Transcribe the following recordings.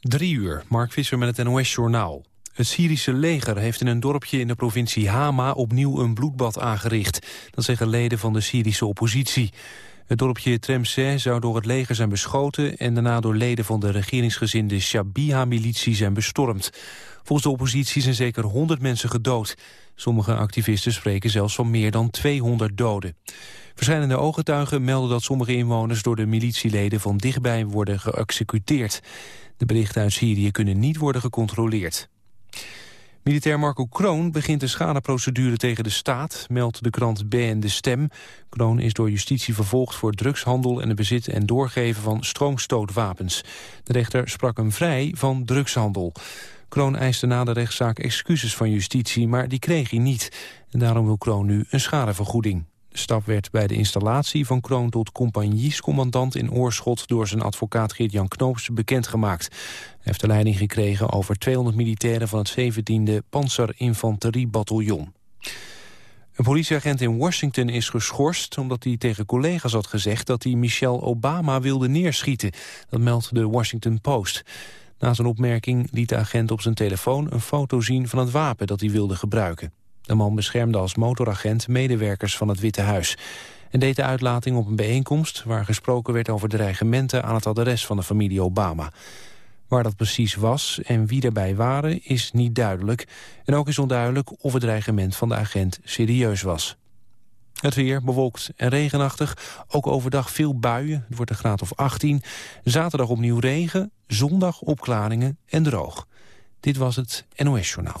Drie uur, Mark Visser met het NOS-journaal. Het Syrische leger heeft in een dorpje in de provincie Hama opnieuw een bloedbad aangericht. Dat zeggen leden van de Syrische oppositie. Het dorpje Tremseh zou door het leger zijn beschoten... en daarna door leden van de regeringsgezinde Shabiha-militie zijn bestormd. Volgens de oppositie zijn zeker 100 mensen gedood. Sommige activisten spreken zelfs van meer dan 200 doden. Verschillende ooggetuigen melden dat sommige inwoners... door de militieleden van dichtbij worden geëxecuteerd. De berichten uit Syrië kunnen niet worden gecontroleerd. Militair Marco Kroon begint een schadeprocedure tegen de staat, meldt de krant BN De Stem. Kroon is door justitie vervolgd voor drugshandel en het bezit en doorgeven van stroomstootwapens. De rechter sprak hem vrij van drugshandel. Kroon eiste na de rechtszaak excuses van justitie, maar die kreeg hij niet. En daarom wil Kroon nu een schadevergoeding. De stap werd bij de installatie van Kroon tot compagniescommandant in Oorschot door zijn advocaat Geert-Jan Knoops bekendgemaakt. Hij heeft de leiding gekregen over 200 militairen van het 17e Panzerinfanteriebataljon. Een politieagent in Washington is geschorst omdat hij tegen collega's had gezegd dat hij Michelle Obama wilde neerschieten. Dat meldt de Washington Post. Na zijn opmerking liet de agent op zijn telefoon een foto zien van het wapen dat hij wilde gebruiken. De man beschermde als motoragent medewerkers van het Witte Huis... en deed de uitlating op een bijeenkomst... waar gesproken werd over dreigementen aan het adres van de familie Obama. Waar dat precies was en wie daarbij waren is niet duidelijk. En ook is onduidelijk of het dreigement van de agent serieus was. Het weer bewolkt en regenachtig. Ook overdag veel buien. Het wordt een graad of 18. Zaterdag opnieuw regen. Zondag opklaringen en droog. Dit was het NOS Journaal.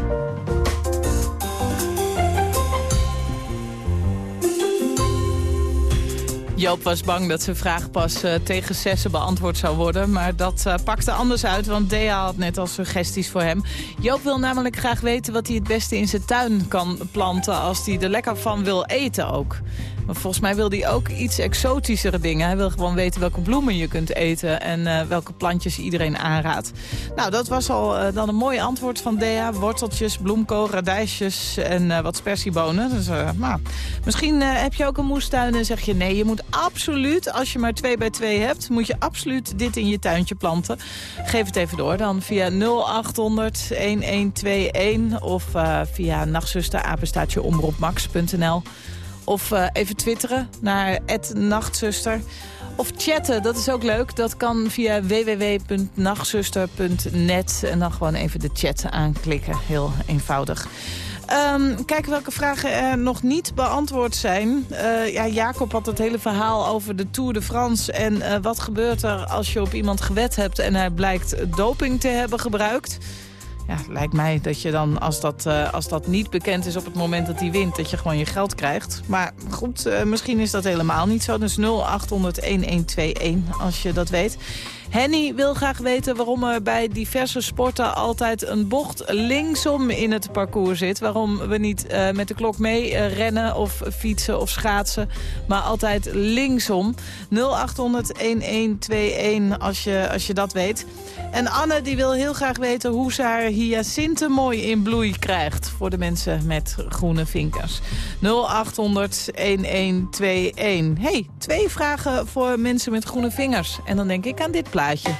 Joop was bang dat zijn vraag pas uh, tegen zessen beantwoord zou worden. Maar dat uh, pakte anders uit, want Dea had net al suggesties voor hem. Joop wil namelijk graag weten wat hij het beste in zijn tuin kan planten... als hij er lekker van wil eten ook. Volgens mij wil hij ook iets exotischere dingen. Hij wil gewoon weten welke bloemen je kunt eten en uh, welke plantjes iedereen aanraadt. Nou, dat was al uh, dan een mooi antwoord van Dea. Worteltjes, bloemkool, radijsjes en uh, wat spersiebonen. Dus, nou, misschien heb je ook een moestuin en zeg je nee, je moet absoluut, als je maar twee bij twee hebt, moet je absoluut dit in je tuintje planten. Geef het even door dan via 0800 1121 of via nachtzusterapenstaatjeomroepmax.nl. Of uh, even twitteren naar nachtzuster. Of chatten, dat is ook leuk. Dat kan via www.nachtzuster.net. En dan gewoon even de chat aanklikken. Heel eenvoudig. Um, kijken welke vragen er nog niet beantwoord zijn. Uh, ja, Jacob had het hele verhaal over de Tour de France. En uh, wat gebeurt er als je op iemand gewet hebt... en hij blijkt doping te hebben gebruikt ja, lijkt mij dat je dan, als dat, uh, als dat niet bekend is op het moment dat hij wint... dat je gewoon je geld krijgt. Maar goed, uh, misschien is dat helemaal niet zo. Dus 0800-1121 als je dat weet. Henny wil graag weten waarom er bij diverse sporten altijd een bocht linksom in het parcours zit. Waarom we niet uh, met de klok mee uh, rennen of fietsen of schaatsen, maar altijd linksom. 0800-1121 als je, als je dat weet. En Anne die wil heel graag weten hoe ze haar hyacinthe mooi in bloei krijgt. Voor de mensen met groene vinkers. 0800-1121. hey, twee vragen voor mensen met groene vingers. En dan denk ik aan dit plaatje. Je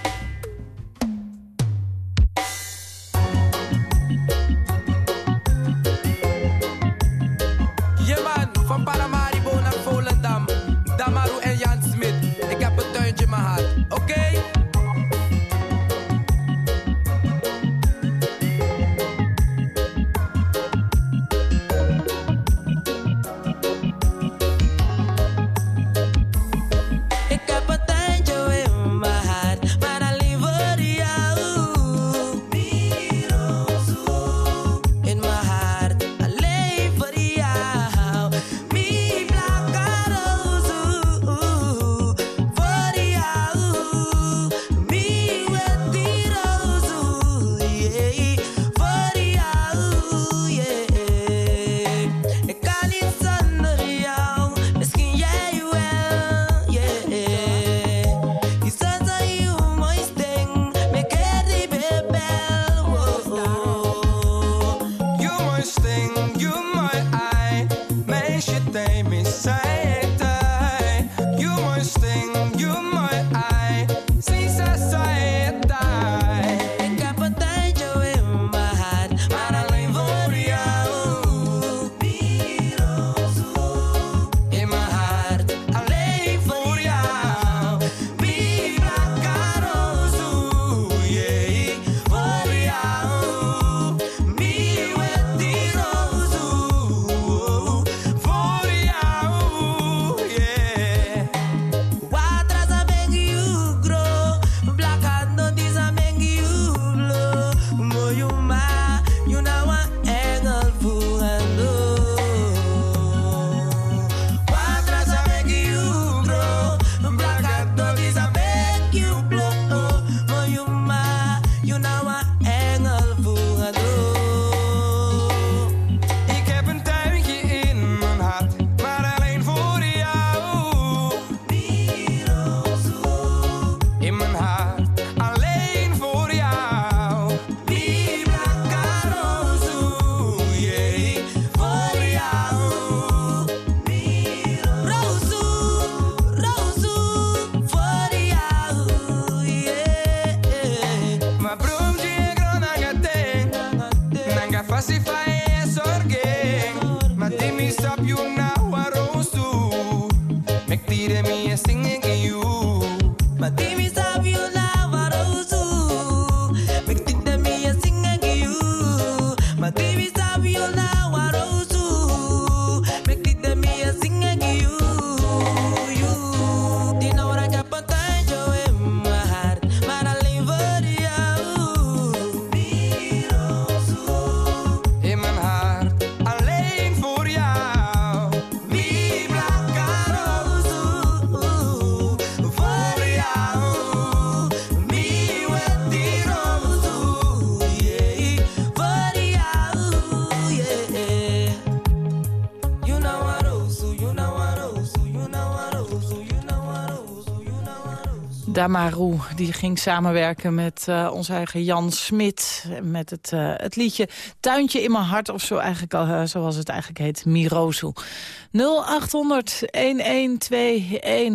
Damaru, die ging samenwerken met uh, onze eigen Jan Smit... met het, uh, het liedje Tuintje in mijn hart, of zo eigenlijk al, uh, zoals het eigenlijk heet, Mirozu. 0800-1121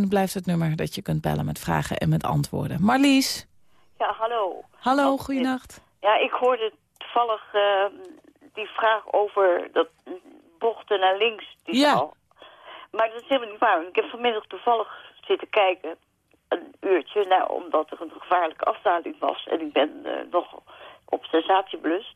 blijft het nummer dat je kunt bellen met vragen en met antwoorden. Marlies? Ja, hallo. Hallo, goeienacht. Ja, ik hoorde toevallig die vraag over dat bochten naar links. Die ja. Al. Maar dat is helemaal niet waar. Ik heb vanmiddag toevallig zitten kijken, een uurtje, nou, omdat er een gevaarlijke afdaling was. En ik ben uh, nog op sensatieblust.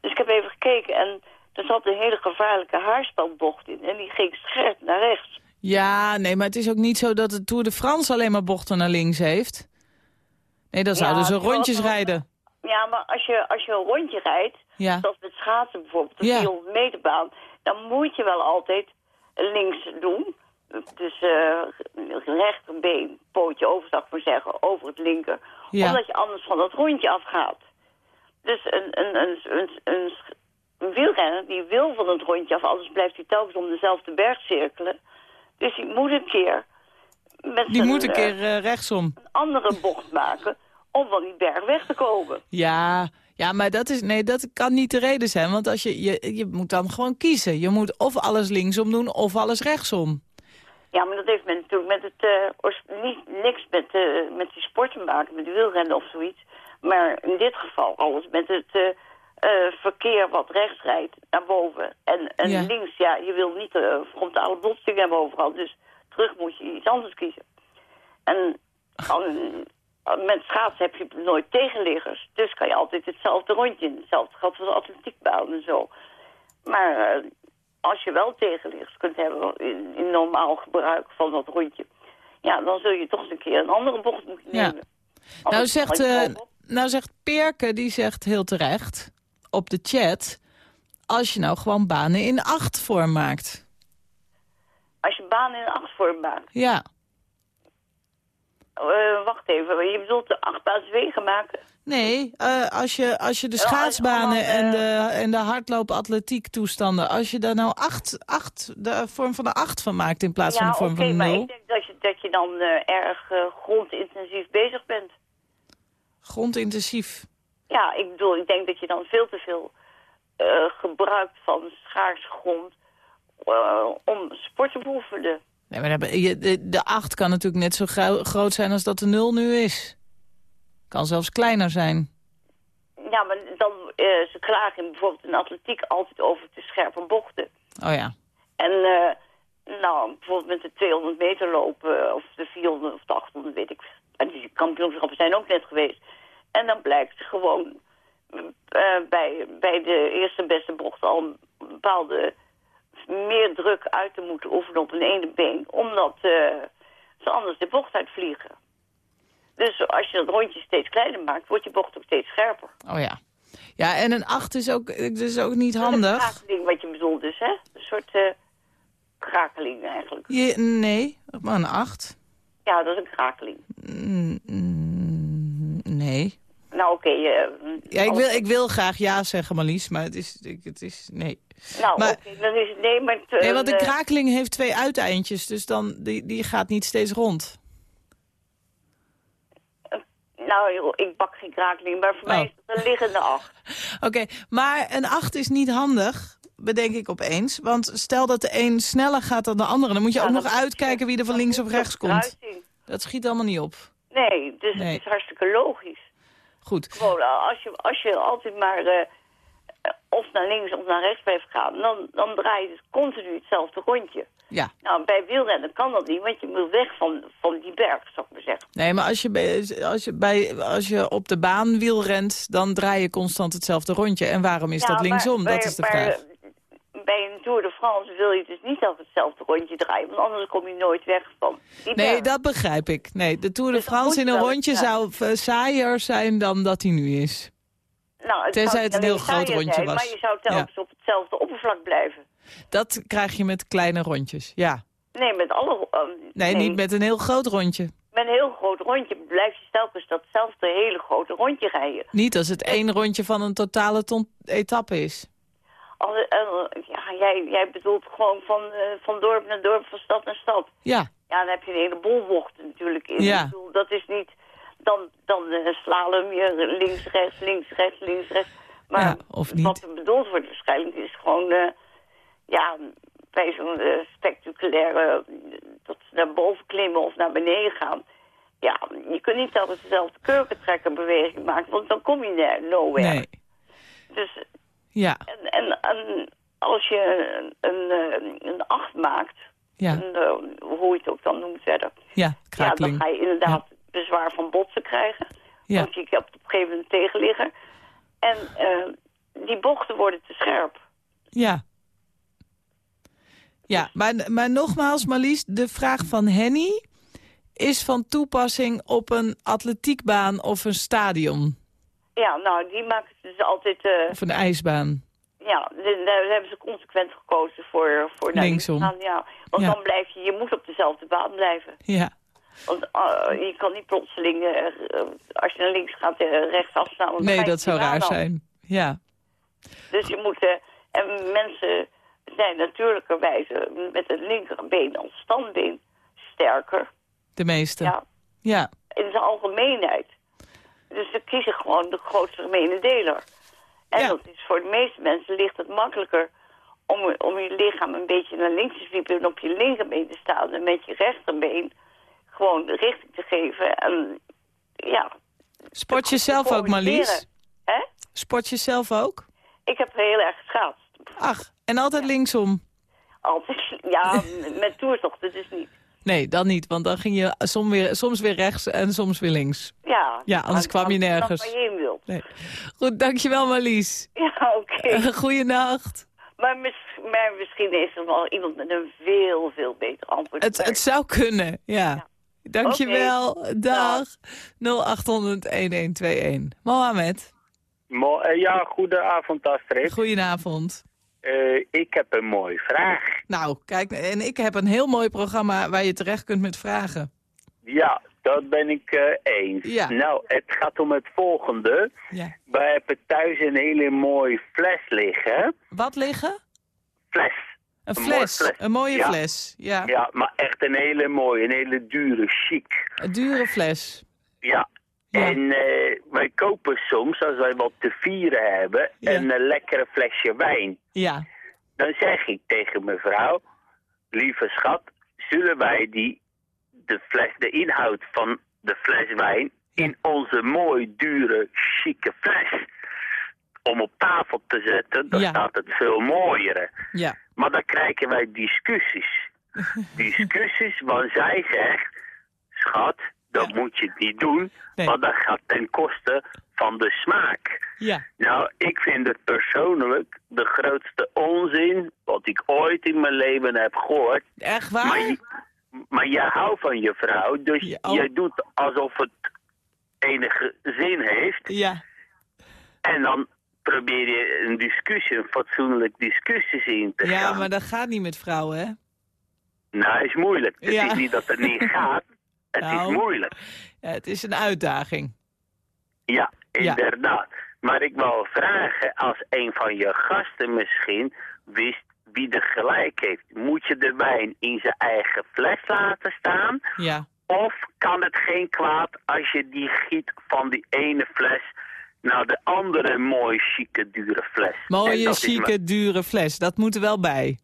Dus ik heb even gekeken en er zat een hele gevaarlijke haarspanbocht in. En die ging scherp naar rechts. Ja, nee, maar het is ook niet zo dat de Tour de France alleen maar bochten naar links heeft. Nee, dan zouden ja, ze rondjes rijden. Ja, maar als je, als je een rondje rijdt, ja. zoals met schaatsen bijvoorbeeld, de Ja. 400 meter baan, dan moet je wel altijd links doen. Dus eh rechterbeen, pootje over, zou ik maar zeggen, over het linker. Ja. Omdat je anders van dat rondje afgaat. Dus een, een, een, een, een, een wielrenner die wil van het rondje af, anders blijft hij telkens om dezelfde berg cirkelen. Dus die moet een keer met Die moet een eh, keer eh, rechtsom. een andere bocht maken om van die berg weg te komen. Ja, ja, maar dat, is, nee, dat kan niet de reden zijn. Want als je, je, je moet dan gewoon kiezen. Je moet of alles linksom doen of alles rechtsom. Ja, maar dat heeft men natuurlijk met het, eh, oors- niet, niks met, eh, met die sport te maken, met de wielrennen of zoiets. Maar in dit geval alles met het eh, eh, verkeer wat rechts rijdt naar boven. En, en Ja. links, ja, je wil niet uh, frontale botsing hebben overal. Dus terug moet je iets anders kiezen. En met schaatsen heb je nooit tegenliggers. Dus kan je altijd hetzelfde rondje in. Hetzelfde geldt voor de atletiekbaan en zo. Maar als je wel tegenliggers kunt hebben in, in normaal gebruik van dat rondje... ja, dan zul je toch eens een keer een andere bocht moeten Ja. nemen. Nou zegt, eh, nou zegt Perke, die zegt heel terecht op de chat... als je nou gewoon banen in acht vorm maakt. Als je baan in acht vorm maakt... Ja, eh, wacht even, je bedoelt de achtbaanswegen maken? Nee, eh, als, je, als je de Ja, schaatsbanen en de, en de hardloop-atletiek toestanden... als je daar nou acht, acht, de vorm van de acht van maakt in plaats van ja, de vorm van de maar nul... ik denk dat je, dat je dan eh, erg eh, grondintensief bezig bent. Grondintensief. Ja, ik bedoel, ik denk dat je dan veel te veel eh, gebruikt van schaars grond eh, om sport te beoefenen. Nee, maar de, de 8 kan natuurlijk net zo groot zijn als dat de 0 nu is. Kan zelfs kleiner zijn. Ja, maar dan, eh, ze klagen in bijvoorbeeld in atletiek altijd over te scherpe bochten. Oh ja. En eh, nou, bijvoorbeeld met de 200 meter lopen, of de 400 of de 800, weet ik. En die kampioenschappen zijn ook net geweest. En dan blijkt gewoon eh, bij, bij de eerste beste bocht al een bepaalde meer druk uit te moeten oefenen op een ene been. Omdat eh, ze anders de bocht uitvliegen. Dus als je dat rondje steeds kleiner maakt, wordt je bocht ook steeds scherper. Oh ja. Ja, en een 8 is ook, is ook niet Dat is een handig. krakeling wat je bedoelt dus, hè? Een soort eh krakeling eigenlijk. Je, nee, maar een 8. Ja, dat is een krakeling. Mm, mm, oké. eh, Ja, ik als- wil, ik wil graag ja zeggen, Marlies, maar het is, het is nee. Nou, maar- dan is het nee, maar... het, Nee, want een eh, krakeling heeft twee uiteindjes, dus dan, die, die gaat niet steeds rond. Nou, ik bak geen krakeling, maar voor mij Oh. is het een liggende acht. Oké, maar een 8 is niet handig, bedenk ik opeens. Want stel dat de een sneller gaat dan de andere, dan moet je Ja, ook nog je- uitkijken wie er van links of op rechts komt. Dat schiet allemaal niet op. Nee, dus Nee. het is hartstikke logisch. Goed. Gewoon, eh, als je, als je altijd maar eh, of naar links of naar rechts blijft gaan, dan, dan draai je dus continu hetzelfde rondje. Ja. Nou, bij wielrennen kan dat niet, want je moet weg van, van die berg, zou ik maar zeggen. Nee, maar als je, bij, als, je bij, als je op de baan wiel rent, dan draai je constant hetzelfde rondje. En waarom is Ja, dat maar linksom? bij- dat is de vraag. Bij een Tour de France wil je dus niet altijd hetzelfde rondje draaien, want anders kom je nooit weg van die Nee, berg. dat begrijp ik. Nee, de Tour de Dus France in een rondje zou eh, saaier zijn dan dat hij nu is. Nou, het tenzij het een heel groot rondje zijn, was. Maar je zou telkens op hetzelfde oppervlak blijven. Dat krijg je met kleine rondjes, ja. Nee, met alle... eh, Nee, niet met een heel groot rondje. Met een heel groot rondje blijf je telkens datzelfde hele grote rondje rijden. Niet als het één rondje van een totale ton etappe is. Als, eh, ja, jij, jij bedoelt gewoon van, eh, van dorp naar dorp, van stad naar stad. Ja, Ja, dan heb je een heleboel bochten natuurlijk in. Ja. Ik bedoel, dat is niet... Dan, dan eh, slalom je links, rechts, links, rechts, links, rechts. Maar Ja, of niet. wat er bedoeld wordt waarschijnlijk is gewoon... eh, ja, bij zo'n eh, spectaculaire... eh, dat ze naar boven klimmen of naar beneden gaan. Ja, je kunt niet altijd dezelfde kurkentrekkerbeweging maken, want dan kom je naar nowhere. nee. Dus Ja, en, en, en als je een, een, een acht maakt, ja, eh, hoe je het ook dan noemt verder... ja, Ja, dan ga je inderdaad bezwaar van botsen krijgen. Ja. Want je hebt op een gegeven moment tegenligger. En eh, die bochten worden te scherp. Ja. Ja, maar, maar nogmaals, Marlies, de vraag van Henny is van toepassing op een atletiekbaan of een stadion. Ja, nou, die maken ze dus altijd... eh, Of een ijsbaan. ja, daar hebben ze consequent gekozen voor, voor Linksom. Ja, want Ja. dan blijf je... Je moet op dezelfde baan blijven. Ja, Want eh, je kan niet plotseling, eh, als je naar links gaat, uh, rechts dan nee, dat zou raar zijn. Ja, Dus je moet... en mensen zijn natuurlijkerwijze met het linkerbeen als standbeen sterker. de meeste. Ja, Ja, in zijn algemeenheid. Dus ze kiezen gewoon de grootste gemene deler. En Ja. dat is voor de meeste mensen ligt het makkelijker om, om je lichaam een beetje naar links te zwiepen en op je linkerbeen te staan en met je rechterbeen gewoon de richting te geven. En ja. Sport je te zelf ook, Marlies? Hè? Sport je zelf ook? Ik heb heel erg geschaatst. Ach, en altijd linksom? Altijd, ja, met toertochten dus niet. Nee, dan niet, want dan ging je soms weer, soms weer rechts en soms weer links. Ja, Ja, anders maar- kwam je nergens. Waar je heen wilt. Nee. Goed, dankjewel Marlies. Ja, oké. Goeienacht. Maar, mis- maar misschien is er wel iemand met een veel, veel beter antwoord. Het, het zou kunnen, ja. Dankjewel. Dag. 0800-1121. Mohamed, Mo- eh, ja, goedenavond Astrid. goedenavond. Eh, ik heb een mooie vraag. Nou, kijk, en ik heb een heel mooi programma waar je terecht kunt met vragen. Ja, dat ben ik eh, eens. Ja. Nou, het gaat om het volgende. Ja. Wij hebben thuis een hele mooie fles liggen. Wat liggen? Fles. Een fles. fles. Een mooie Ja. fles. Ja. Ja, maar echt een hele mooie, een hele dure, chic. Een dure fles. Ja. Ja. En eh, wij kopen soms, als wij wat te vieren hebben, Ja. een eh, lekkere flesje wijn. Ja. Dan zeg ik tegen mevrouw, lieve schat, zullen wij die, de, fles, de inhoud van de fles wijn in onze mooi dure, chique fles om op tafel te zetten, dan Ja. staat het veel mooier. Ja. Maar dan krijgen wij discussies. discussies, want zij zegt, schat, dat Ja. moet je niet doen, Nee. want dat gaat ten koste van de smaak. Ja. Nou, ik vind het persoonlijk de grootste onzin wat ik ooit in mijn leven heb gehoord. Echt Maar, waar? je, maar je houdt van je vrouw, dus Ja, oh. je doet alsof het enige zin heeft. Ja. En dan probeer je een discussie, een fatsoenlijk discussies in te Ja, gaan. maar dat gaat niet met vrouwen, hè? Nou, is moeilijk. Het Ja. is niet dat het niet gaat. Het Nou. is moeilijk. Ja, het is een uitdaging. Ja, inderdaad. Maar ik wil vragen, als een van je gasten misschien wist wie er gelijk heeft, moet je de wijn in zijn eigen fles laten staan? Ja. Of kan het geen kwaad als je die giet van die ene fles naar de andere mooie, chique, dure fles? Mooie, chique, dure fles. Dat moet er wel bij.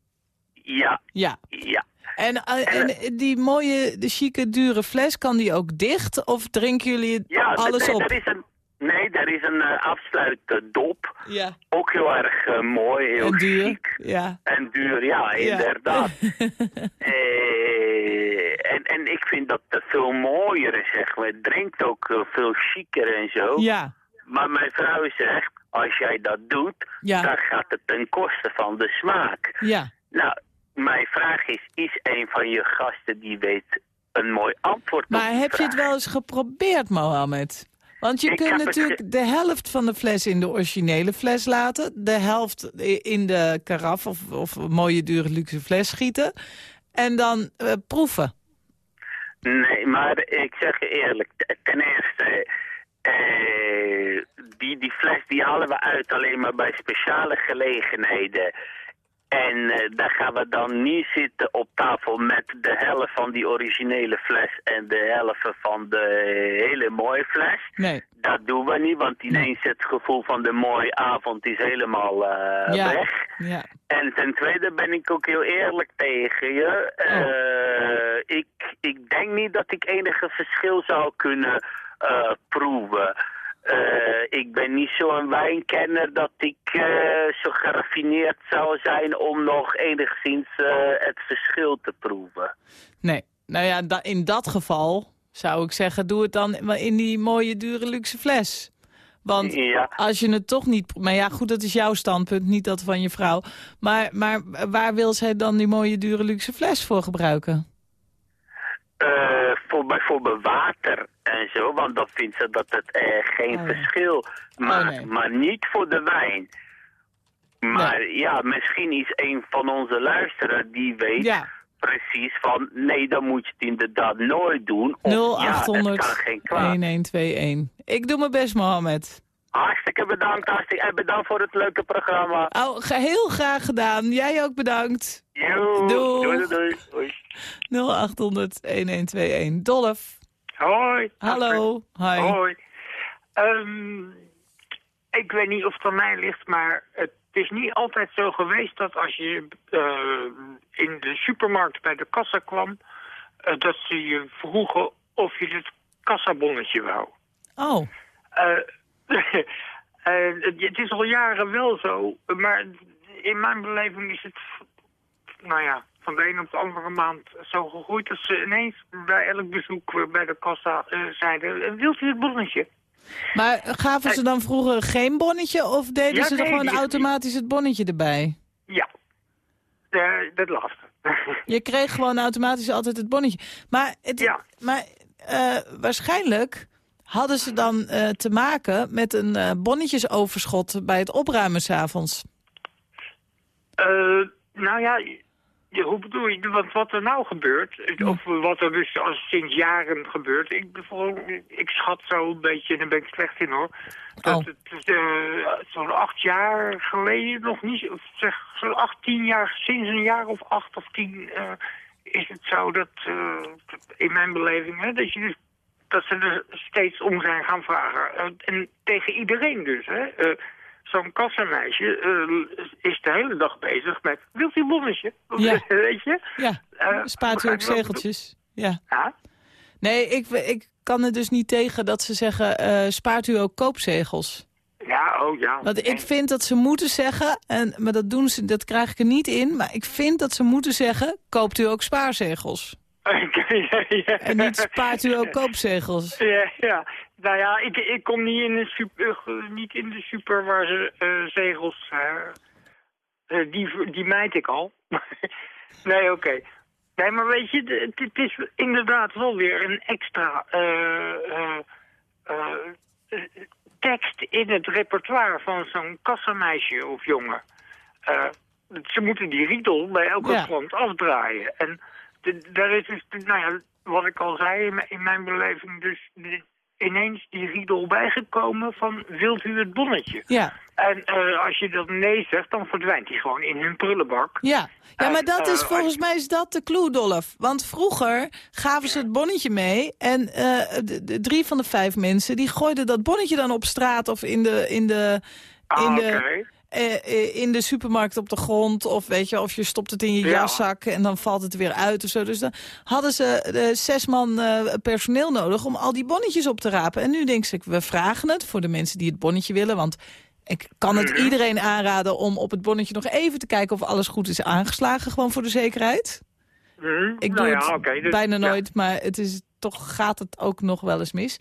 Ja, Ja. ja. En, eh, en die mooie, de chique, dure fles, kan die ook dicht? Of drinken jullie Ja, alles nee, op? Er is een, nee, er is een uh, afsluitdop. Ja. Ook heel erg eh, mooi, heel En duur? chic. Ja. En duur, ja, Ja. inderdaad. Eh, en, en ik vind dat het veel mooier is, zeg maar. Het drinkt ook eh, veel chiquer en zo. Ja. Maar mijn vrouw zegt, als jij dat doet, Ja. dan gaat het ten koste van de smaak. Ja. Nou, mijn vraag is, is een van je gasten die weet een mooi antwoord op Maar heb je het wel eens geprobeerd, Mohammed? Want je Ik kunt natuurlijk de helft van de fles in de originele fles laten. De helft in de karaf of, of mooie dure luxe fles schieten. En dan eh, proeven. Nee, maar ik zeg je eerlijk, ten eerste, eh, die, die fles die halen we uit alleen maar bij speciale gelegenheden. En eh, daar gaan we dan niet zitten op tafel met de helft van die originele fles en de helft van de hele mooie fles. Nee. Dat doen we niet, want ineens het gevoel van de mooie avond is helemaal eh, Ja. weg. Ja. En ten tweede ben ik ook heel eerlijk tegen je. Eh, ik, ik denk niet dat ik enige verschil zou kunnen proeven. Eh, ik ben niet zo'n wijnkenner dat ik eh, zo geraffineerd zou zijn om nog enigszins eh, het verschil te proeven. Nee. Nou ja, da- in dat geval zou ik zeggen, doe het dan in die mooie dure luxe fles. Want Ja. als je het toch niet... Maar ja, goed, dat is jouw standpunt, niet dat van je vrouw. Maar, maar waar wil zij dan die mooie dure luxe fles voor gebruiken? Voor bijvoorbeeld water en zo, want dan vindt ze dat het eh, geen Oh ja. verschil maakt. nee. Maar niet voor de wijn. Maar ja, misschien is een van onze luisteraars die weet Ja. precies van... nee, dan moet je het inderdaad nooit doen. Of ja, het 0800 kan geen kwaad. 1121. Ik doe mijn best, Mohammed. Hartstikke bedankt, hartstikke en bedankt voor het leuke programma. Oh, heel graag gedaan. Jij ook bedankt. Doei, doei, doei. Doei. 0800 1121. Dolf. Hoi. Hallo. Hi. Hoi. Ehm, ik weet niet of het aan mij ligt, maar het is niet altijd zo geweest dat als je eh, in de supermarkt bij de kassa kwam, eh, dat ze je vroegen of je het kassabonnetje wou. Oh, Eh, het is al jaren wel zo, maar in mijn beleving is het, nou ja, van de een op de andere maand zo gegroeid dat ze ineens bij elk bezoek eh, bij de kassa eh, zeiden, "Eh, wilt u het bonnetje? maar gaven ze dan vroeger geen bonnetje of deden Ja, ze er nee, gewoon automatisch het bonnetje erbij? Ja, Eh, dat laatste. Je kreeg gewoon automatisch altijd het bonnetje. Maar, het, Ja. maar eh, waarschijnlijk hadden ze dan eh, te maken met een eh, bonnetjesoverschot bij het opruimen s'avonds. Eh, nou ja, ja, hoe bedoel je? Want wat er nou gebeurt, of wat er dus al sinds jaren gebeurt, ik, bijvoorbeeld, ik schat zo een beetje, en daar ben ik slecht in hoor, dat Oh. het eh, zo'n acht jaar geleden nog niet, of zeg zo'n acht, tien jaar, sinds een jaar of acht of tien, eh, is het zo dat, eh, in mijn beleving, hè, dat je dus dat ze er steeds om zijn gaan vragen. En tegen iedereen dus, hè. Zo'n kassameisje eh, is de hele dag bezig met... Wilt u een bonnetje? Ja. Weet je? Ja, spaart u ook zegeltjes. Ja. Nee, ik, ik kan er dus niet tegen dat ze zeggen, eh, spaart u ook koopzegels. Ja, oh ja. Want ik vind dat ze moeten zeggen, en, maar dat, doen ze, dat krijg ik er niet in... maar ik vind dat ze moeten zeggen, koopt u ook spaarzegels. ja, ja. En niet spaart u ook koopzegels. Ja, ja. Nou ja, ik, ik kom niet in, de super, eh, niet in de super waar ze eh, zegels... eh, die, die mijt ik al. nee, oké. Nee, maar weet je, het, is inderdaad wel weer een extra tekst in het repertoire van zo'n kassameisje of jongen. Ze moeten die riedel bij elke Ja. klant afdraaien. En de- daar is dus, nou ja, wat ik al zei in mijn, in mijn beleving, dus de- ineens die riedel bijgekomen van wilt u het bonnetje? Ja, En eh, als je dat nee zegt, dan verdwijnt hij gewoon in hun prullenbak. ja. Ja, maar dat is eh, volgens mij is dat de clue, Dolf. Want vroeger gaven ze het bonnetje mee... en eh, de, de drie van de vijf mensen die gooiden dat bonnetje dan op straat... of in de, in de, in Ah, de, oké. Eh, eh, in de supermarkt op de grond. Of weet je, of je stopt het in je Ja. jaszak en dan valt het er weer uit of zo. Dus dan hadden ze eh, zes man eh, personeel nodig om al die bonnetjes op te rapen. En nu denk ik, we vragen het voor de mensen die het bonnetje willen. Want ik kan het iedereen aanraden om op het bonnetje nog even te kijken of alles goed is aangeslagen. Gewoon voor de zekerheid. Hm, Ik nou doe ja, het dus- bijna ja. nooit, maar het is, toch gaat het ook nog wel eens mis.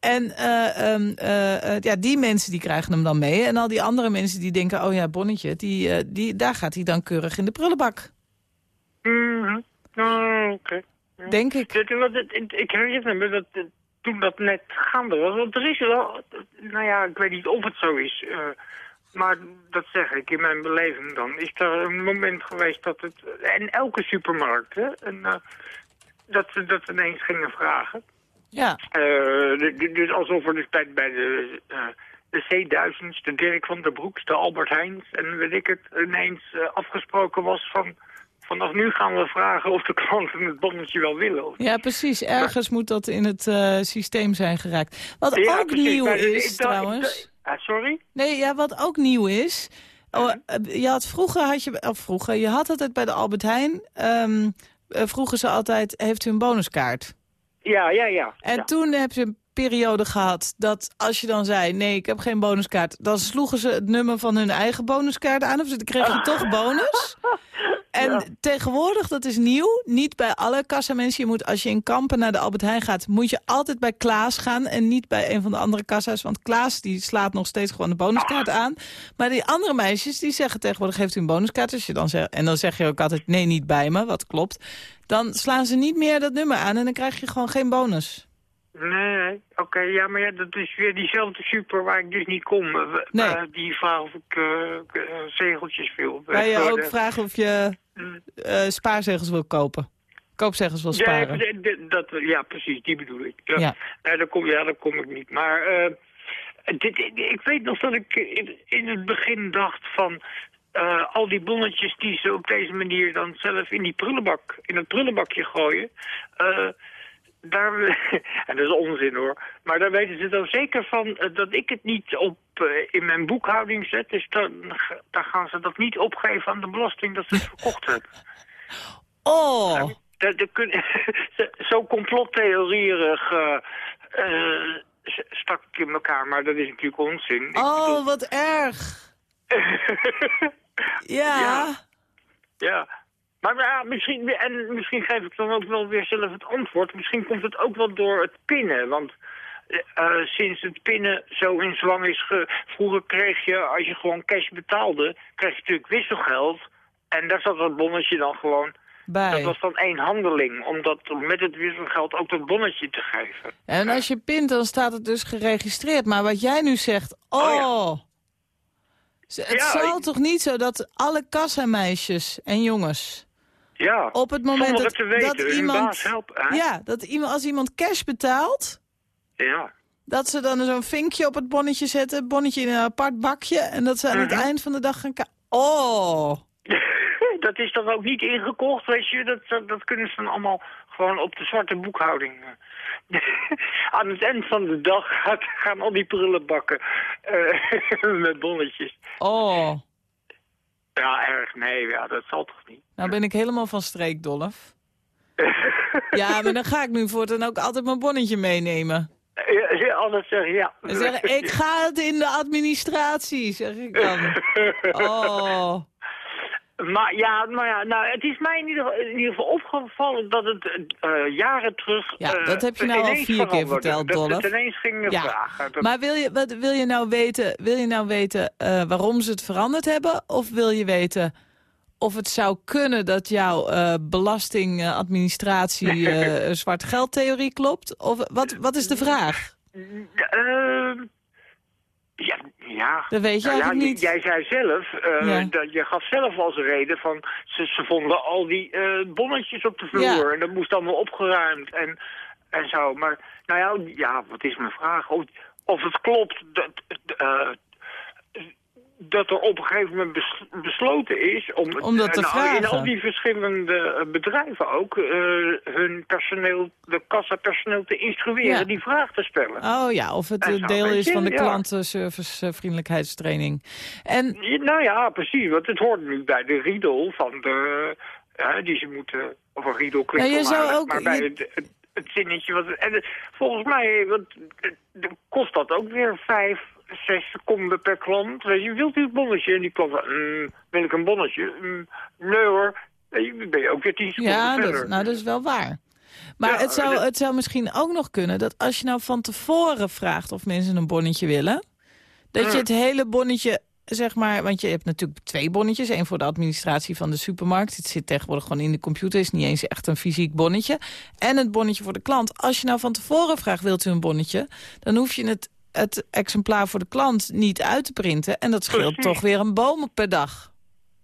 En eh, ehm, eh, eh, ja, die mensen die krijgen hem dan mee. En al die andere mensen die denken, oh ja, bonnetje, die, die, daar gaat hij dan keurig in de prullenbak. Oh, oké. Denk ik. Het- Ik ik herinner me dat toen dat net gaande was. Want er is wel, nou ja, ik weet niet of het zo is. maar dat zeg ik in mijn beleving dan. Is er een moment geweest dat het, en elke supermarkt, hè, en, dat ze dat ineens gingen vragen. Ja, dus alsof er dus bij, bij de, eh, de C1000's, de Dirk van der Broeks, de Albert Heijns en weet ik het, ineens eh, afgesproken was van... Vanaf nu gaan we vragen of de klanten het bonnetje wel willen. Of ja precies. Ergens moet dat in het systeem zijn geraakt. Wat Ja, ook precies. nieuw is ik trouwens... ah, sorry? Nee, ja, wat ook nieuw is... Oh, je had vroeger, had je, of vroeger, je had altijd bij de Albert Heijn... eh, vroegen ze altijd, heeft u een bonuskaart? Ja, ja, ja. En ja. toen heb je periode gehad dat als je dan zei... nee, ik heb geen bonuskaart... dan sloegen ze het nummer van hun eigen bonuskaart aan... of ze kreeg je toch bonus. En tegenwoordig, dat is nieuw, niet bij alle kassamensen. Je moet, als je in Kampen naar de Albert Heijn gaat... moet je altijd bij Klaas gaan en niet bij een van de andere kassa's. Want Klaas die slaat nog steeds gewoon de bonuskaart aan. Maar die andere meisjes die zeggen tegenwoordig... geeft u een bonuskaart? Als je dan zegt, en dan zeg je ook altijd nee, niet bij me, wat klopt. Dan slaan ze niet meer dat nummer aan en dan krijg je gewoon geen bonus. Nee, oké, ja, maar ja, dat is weer diezelfde super waar ik dus niet kom. Eh, Nee. die vraag of ik eh, zegeltjes wil. Kan je ook vragen of je eh, spaarzegels wil kopen? Koopzegels wil sparen. Ja, dat, ja, precies, die bedoel ik. Ja, Ja. Nee, daar kom, ja, daar kom ik niet. Maar eh, dit, ik weet nog dat ik in, in het begin dacht van... al die bonnetjes die ze op deze manier dan zelf in die prullenbak, in het prullenbakje gooien... daar, en dat is onzin hoor, maar daar weten ze dan zeker van eh, dat ik het niet op eh, in mijn boekhouding zet. Dus dan, dan gaan ze dat niet opgeven aan de belasting dat ze het verkocht hebben. Oh, Dat, dat kun, zo complottheorierig eh, eh, stak ik in elkaar, maar dat is natuurlijk onzin. Oh bedoel- wat erg. Ja. Ja. ja. Maar ja, misschien, en misschien geef ik dan ook wel weer zelf het antwoord. Misschien komt het ook wel door het pinnen. Want eh, eh, sinds het pinnen zo in zwang is... Ge vroeger kreeg je, als je gewoon cash betaalde... kreeg je natuurlijk wisselgeld. En daar zat dat bonnetje dan gewoon... Dat Bij. was dan één handeling, om dat met het wisselgeld ook dat bonnetje te geven. En als je pint, dan staat het dus geregistreerd. Maar wat jij nu zegt, oh. Oh Het Ja, zal ik- toch niet zo dat alle kassameisjes en jongens... Ja, op het moment dat, te weten, dat iemand... helpen. hè? Ja, dat iemand, als iemand cash betaalt... ja. dat ze dan zo'n vinkje op het bonnetje zetten... bonnetje in een apart bakje... en dat ze aan het Mhm. eind van de dag gaan... Oh, dat is dan ook niet ingekocht, weet je. Dat, dat, dat kunnen ze dan allemaal gewoon op de zwarte boekhouding. eh. Aan het eind van de dag gaat, gaan al die prullenbakken eh, met bonnetjes. oh. Ja, erg. Nee, ja, dat zal toch niet. Nou ben ik helemaal van streek, Dolf. Ja, maar dan ga ik nu voortaan ook altijd mijn bonnetje meenemen. Ja, Anders zeg je ja. En zeggen, ik ga het in de administratie, zeg ik dan. Oh. Maar ja, maar ja nou, het is mij in ieder, geval- in ieder geval opgevallen dat het eh, jaren terug... Ja, eh, dat heb je nou al vier keer verteld, Dat het ineens ging Ja, vragen. Dat- maar wil je, wat, wil je nou weten, wil je nou weten eh, waarom ze het veranderd hebben? Of wil je weten of het zou kunnen dat jouw belastingadministratie zwart geldtheorie klopt? Of wat, wat is de vraag? Ehm, ja, ja. Dat weet je Nou ja, niet. Jij zei zelf, eh, Ja. dat je gaf zelf als reden van... ze, ze vonden al die eh, bonnetjes op de vloer Ja. en dat moest allemaal opgeruimd. En en zo. Maar, nou ja, ja wat is mijn vraag? Of, of het klopt dat, eh, dat er op een gegeven moment bes- besloten is... om, Om dat te nou, in al die verschillende eh, bedrijven ook... eh, hun personeel, de kassapersoneel te instrueren Ja. die vraag te stellen. Oh ja, of het En deel is van de ja. klantenservice eh, vriendelijkheidstraining. En Ja, Nou ja, precies. Want het hoort nu bij de riedel van de... die ze moeten... Of een riedel klinkt Ja, je zou ook- Maar bij je- het, het, het zinnetje... Wat, en het- volgens mij want, eh, kost dat ook weer vijf, zes seconden per klant. Weet je, wilt u een bonnetje? En die klant mm, wil ik een bonnetje? Mm, nee hoor. Ben je ook weer tien seconden ja, verder. dat, nou, dat is wel waar. Maar Ja, het, zou, dat- het zou misschien ook nog kunnen dat als je nou van tevoren vraagt of mensen een bonnetje willen, dat je Hmm. het hele bonnetje, zeg maar, want je hebt natuurlijk twee bonnetjes. één voor de administratie van de supermarkt. Het zit tegenwoordig gewoon in de computer, is niet eens echt een fysiek bonnetje. En het bonnetje voor de klant. Als je nou van tevoren vraagt, wilt u een bonnetje? Dan hoef je het, het exemplaar voor de klant niet uit te printen. En dat scheelt Precies. toch weer een boom per dag.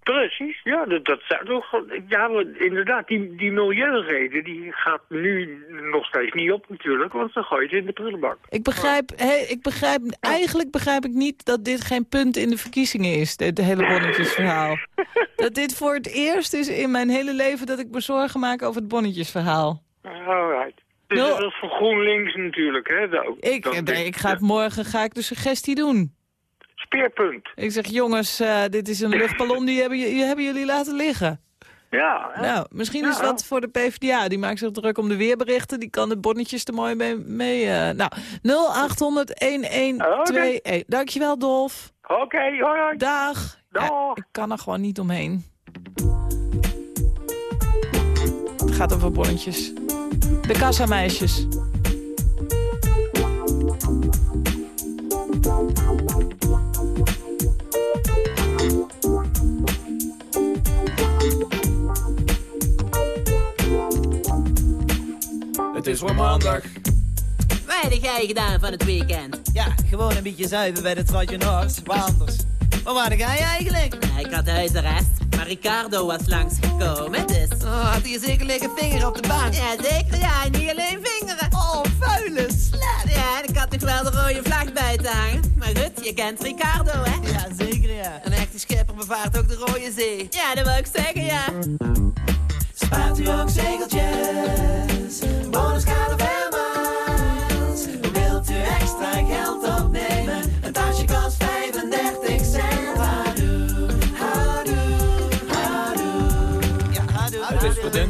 Precies, ja, dat, dat zou toch... Ja, inderdaad, die, die milieureden, die gaat nu nog steeds niet op natuurlijk, want dan gooi je het in de prullenbak. Ik begrijp, he, ik begrijp, eigenlijk begrijp ik niet dat dit geen punt in de verkiezingen is, dit hele bonnetjesverhaal. dat dit voor het eerst is in mijn hele leven dat ik me zorgen maak over het bonnetjesverhaal. Alright. Nul- dat is voor GroenLinks natuurlijk, hè? Dat, Ik, dat nee, ik ga het morgen ga ik de suggestie doen. Speerpunt. Ik zeg, jongens, eh, dit is een luchtballon, die hebben, die hebben jullie laten liggen. Ja, hè? Nou, misschien is wat voor de PvdA. Die maakt zich druk om de weerberichten. Die kan de bonnetjes er mooi mee... mee eh, nou, 0800-1121. Dankjewel, Dolf. Oké, hoi, hoi. Dag. Ja, Dag. ik kan er gewoon niet omheen. Het gaat over bonnetjes. De kassameisjes. Het is voor maandag. Wat heb jij gedaan van het weekend? Ja, gewoon een beetje zuiver bij de Trajanors. Waar anders? Maar waar ga je eigenlijk? Ja, ik had huisarrest, maar Ricardo was langsgekomen, dus... Oh, had hij zeker liggen vinger op de bank? Ja, zeker, ja, en niet alleen vingeren. Oh, vuile slet. Ja, en ik had nog wel de rode vlag bij te hangen. Maar goed, je kent Ricardo, hè? Ja, zeker ja. Een echte schipper bevaart ook de Rode Zee. Ja, dat wil ik zeggen, ja. Spaart u ook zegeltjes? Bonus miles.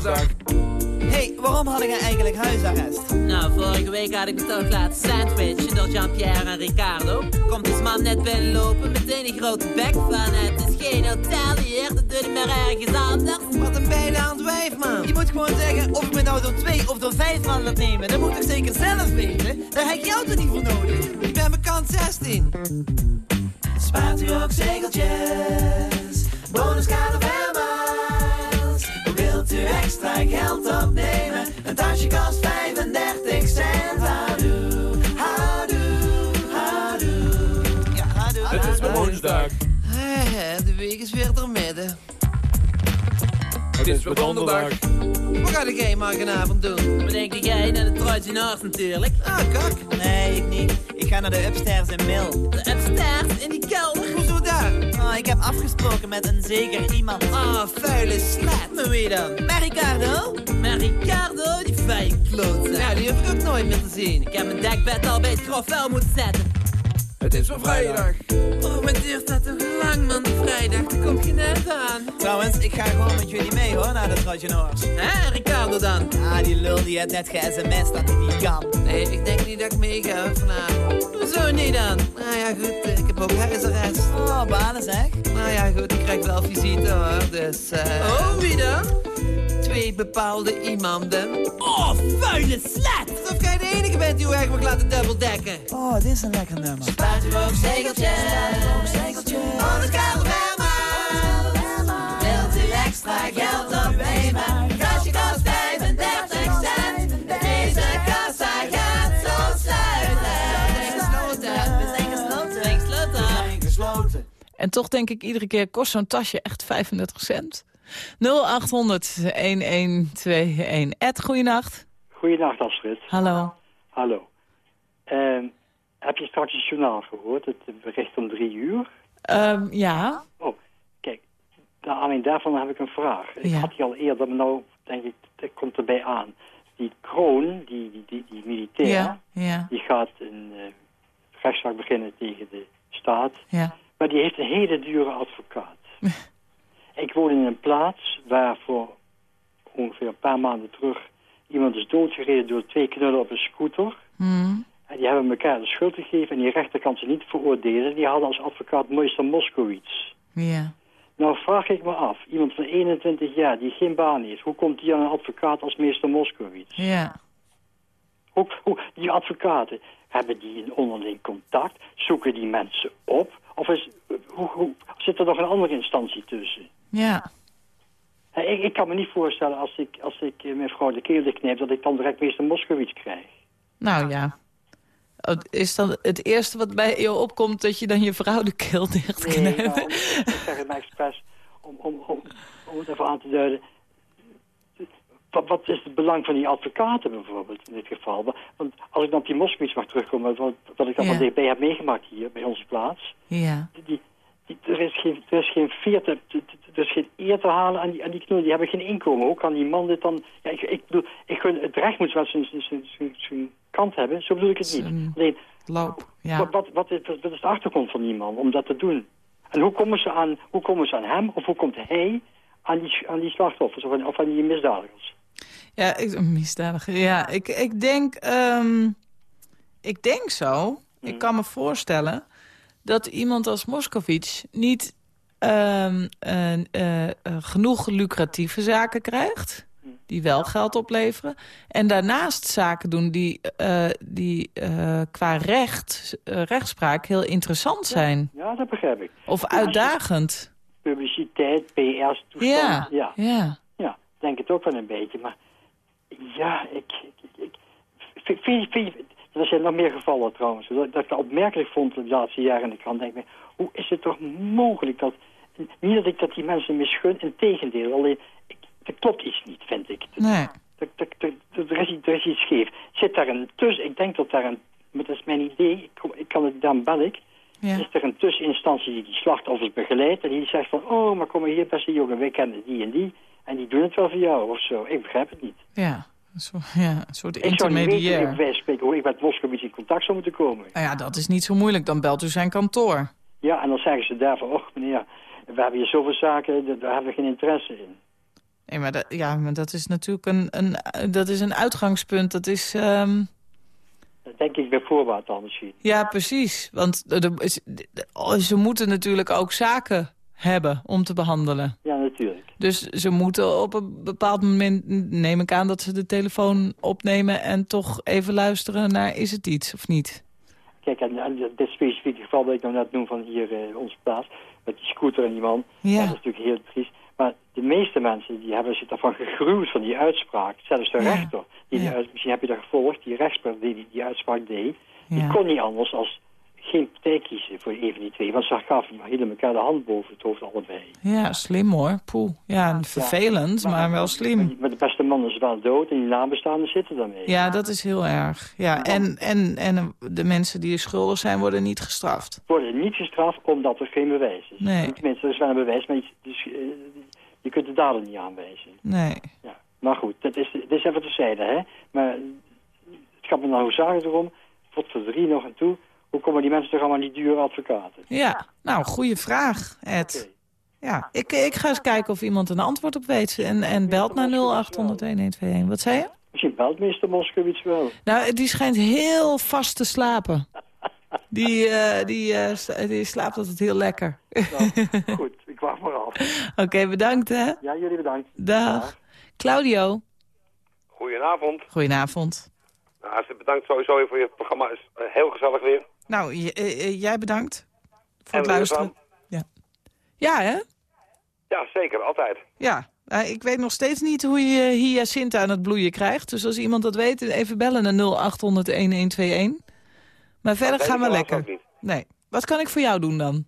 Het dinsdag. hey, waarom had ik eigenlijk huisarrest? Nou, vorige week had ik me toch laten sandwichen door Jean-Pierre en Ricardo. Komt die man net binnenlopen, meteen een grote bek van het is geen hotel hier, dat doe je maar ergens anders. Wat een bijnaand wijf, man. Je moet gewoon zeggen of ik me nou door twee of door vijf man laat nemen. Dat moet ik zeker zelf weten. Daar heb ik jou toch niet voor nodig? Ik ben bekant 16. Spaart u ook zegeltjes? Bonus miles. Wilt u extra geld opnemen? Een tasje kost 35 cent. Hadoe, hadoe, hadoe. Ja, hadoe. Het is voor woensdag. De week is weer door midden. Het is voor donderdag. Wat ga ik morgenavond doen? Wat denk jij naar de Trojanors natuurlijk? Ah, kak. Nee, ik niet. Ik ga naar de upstairs in Mill. De upstairs in die kelder. Hoezo daar? Oh, ik heb afgesproken met een zeker iemand. Ah, vuile slet. Maar wie dan? Met Ricardo? Maar Ricardo, die vuile klootzak. Ja, die hoef ik ook nooit meer te zien. Ik heb mijn dekbed al bij het grof vuil moeten zetten. Het is voor vrijdag. Oh, maar duurt dat toch lang, man, vrijdag? Daar komt je net aan. Trouwens, ik ga gewoon met jullie mee hoor, naar de Trajanors. Hè, Ricardo dan? Ah, die lul die had net ge-sms dat hij niet kan. Nee, ik denk niet dat ik mee ga vanavond. Hoezo niet dan? Nou ja, goed, ik heb ook huisarrest. Oh, balen zeg. Nou ja, goed, ik krijg wel visite hoor, dus... eh Oh, wie dan? Twee bepaalde iemanden. Oh, vuile slet! Alsof jij de enige bent die uw eigen mag laten dubbeldekken. Oh, dit is een lekker nummer. Spaart u ook zegeltjes? zegeltjes. Oh, dat kan Wilt u extra geld opnemen? Kastje kost 35 cent. Deze kassa gaat zo sluiten. En toch denk ik iedere keer kost zo'n tasje echt 35 cent. 0800 1121. Ed, goeienacht. Goedenacht, Astrid. Hallo. Hallo. Ehm, heb je straks het journaal gehoord? Het bericht om drie uur? Ehm, ja. Oh, kijk. Naar aanleiding daarvan heb ik een vraag. Ik had die al eerder, maar nou denk ik, dat komt erbij aan. Die kroon, die, die, die, die militair, Ja. Ja. die gaat een eh, rechtszaak beginnen tegen de staat. Ja. Maar die heeft een hele dure advocaat. ik woon in een plaats waar voor ongeveer een paar maanden terug iemand is doodgereden door twee knullen op een scooter. Hmm. En die hebben elkaar de schuld gegeven en die rechter kan ze niet veroordelen. Die hadden als advocaat meester Moskowitz. Ja. Nou vraag ik me af, iemand van 21 jaar die geen baan heeft, hoe komt die aan een advocaat als meester Moskowitz? Ja. Hoe, hoe, die advocaten, hebben die een onderling contact? Zoeken die mensen op? Of is, hoe, hoe, zit er nog een andere instantie tussen? Ja. Hè, Ik, ik kan me niet voorstellen als ik, als ik eh, mijn vrouw de keel dichtknijp... dat ik dan direct meester Moskowitz krijg. Nou ja. Is dan het eerste wat bij je opkomt dat je dan je vrouw de keel Nee, dichtknijpt? nou, om- ik zeg het maar expres om, om, om, om het even aan te duiden. Wat, wat is het belang van die advocaten bijvoorbeeld in dit geval? Want als ik dan op die Moskowitz mag terugkomen, wat, wat ik dan Ja. dichtbij heb meegemaakt hier bij onze plaats. Ja. Die, er, is geen, er is geen veer te, er is geen eer te halen aan die, aan die. Die hebben geen inkomen. Hoe kan die man dit dan... Ja, ik, ik bedoel, ik gun, het recht moet wel zijn, zijn, zijn, zijn- zijn kant hebben. Zo bedoel ik het niet. Alleen, Loop. Ja. wat, wat, wat, is, wat is de achtergrond van die man om dat te doen? En hoe komen ze aan, hoe komen ze aan hem of hoe komt hij aan die, aan die slachtoffers of aan, of aan die misdadigers? Ja, ik, misdadiger. Ja, ik, ik denk... ehm, ik denk zo. Ik kan me voorstellen dat iemand als Moskovits niet ehm, eh, eh, genoeg lucratieve zaken krijgt. Die wel geld opleveren. En daarnaast zaken doen die, eh, die qua recht, rechtspraak heel interessant zijn. Ja, dat begrijp ik. Of uitdagend. Publiciteit, PR's, toestand. Ja, ja. ja. Ja, ik denk het ook wel een beetje. Maar ja, ik... ik, ik vind, vind, vind, er zijn nog meer gevallen trouwens. Dat, dat ik dat opmerkelijk vond de laatste jaren in de krant. Denk ik, hoe is het toch mogelijk dat... Niet dat ik dat die mensen misgun, in tegendeel. Alleen, ik, er klopt iets niet, vind ik. Nee. Er, er, er, er is, iets- er is iets scheef. Zit daar een tussen... Ik denk dat daar een... Maar dat is mijn idee. Ik, kom- ik kan het, dan bel ik. Ja. Is er een tusseninstantie die die slachtoffers begeleidt... en die zegt van... Oh, maar kom maar hier, beste jongen, wij kennen die en die... en die doen het wel voor jou, of zo. Ik begrijp het niet. Ja, een soort, ja, een soort Ik zou niet weten, intermediair. spreken, hoe ik met Moskowitz in contact zou moeten komen. Nou ja, dat is niet zo moeilijk. Dan belt u zijn kantoor. Ja, en dan zeggen ze daar van... Och, meneer, we hebben hier zoveel zaken, daar hebben we geen interesse in. Nee, maar dat, ja, maar dat is natuurlijk een, een, dat is een uitgangspunt. Dat is... ehm, Dat denk ik bij voorbaat al misschien. ja, precies. Want oh, ze moeten natuurlijk ook zaken hebben om te behandelen. Ja, natuurlijk. Dus ze moeten op een bepaald moment, neem ik aan... dat ze de telefoon opnemen en toch even luisteren naar... is het iets of niet? Kijk, en, dit specifieke geval dat ik nou net noem van hier eh onze plaats... met die scooter en die man, Ja. dat is natuurlijk heel triest. Maar de meeste mensen die hebben zich daarvan gegruwd van die uitspraak. Zelfs de Ja. rechter, die Ja. misschien heb je dat gevolgd, die rechter die die, die uitspraak deed... die kon niet anders als geen partij kiezen voor een van die twee. Want ze gaven helemaal elkaar de hand boven het hoofd allebei. Ja, slim hoor. Poeh. Ja, vervelend, maar wel slim. Maar de beste man is wel dood en die nabestaanden zitten daarmee. Ja, dat is heel erg. Ja, en, en, en de mensen die schuldig zijn worden niet gestraft. Worden niet gestraft omdat er geen bewijs is. Nee. Tenminste, er is wel een bewijs, maar je, dus, eh, je kunt de dader niet aanwijzen. Nee. Ja. Maar goed, dat is, dat is even terzijde, hè. Maar het gaat me nou zagen erom, tot voor drie nog en toe, hoe komen die mensen toch allemaal die dure advocaten? Ja, nou, goede vraag, Ed. Ja, ik, ik ga eens kijken of iemand een antwoord op weet. En, en belt naar 0800-1121. Wat zei je? Misschien belt meester Moskowitz wel. Nou, die schijnt heel vast te slapen. Die, eh, die, eh, die slaapt altijd heel lekker. Nou, goed, ik wacht maar af. Oké, bedankt hè. Ja, jullie bedankt. Dag. Claudio. Goedenavond. Goedenavond. Nou, hartstikke bedankt sowieso voor je programma. is eh, heel gezellig weer. Nou, eh, eh, jij bedankt voor En het luisteren. Ja. ja, hè? Ja, zeker, altijd. Ja. Eh, ik weet nog steeds niet hoe je hyacinth aan het bloeien krijgt. Dus als iemand dat weet, even bellen naar 0800-1121. Maar verder gaan we lekker. Nee. Wat kan ik voor jou doen dan?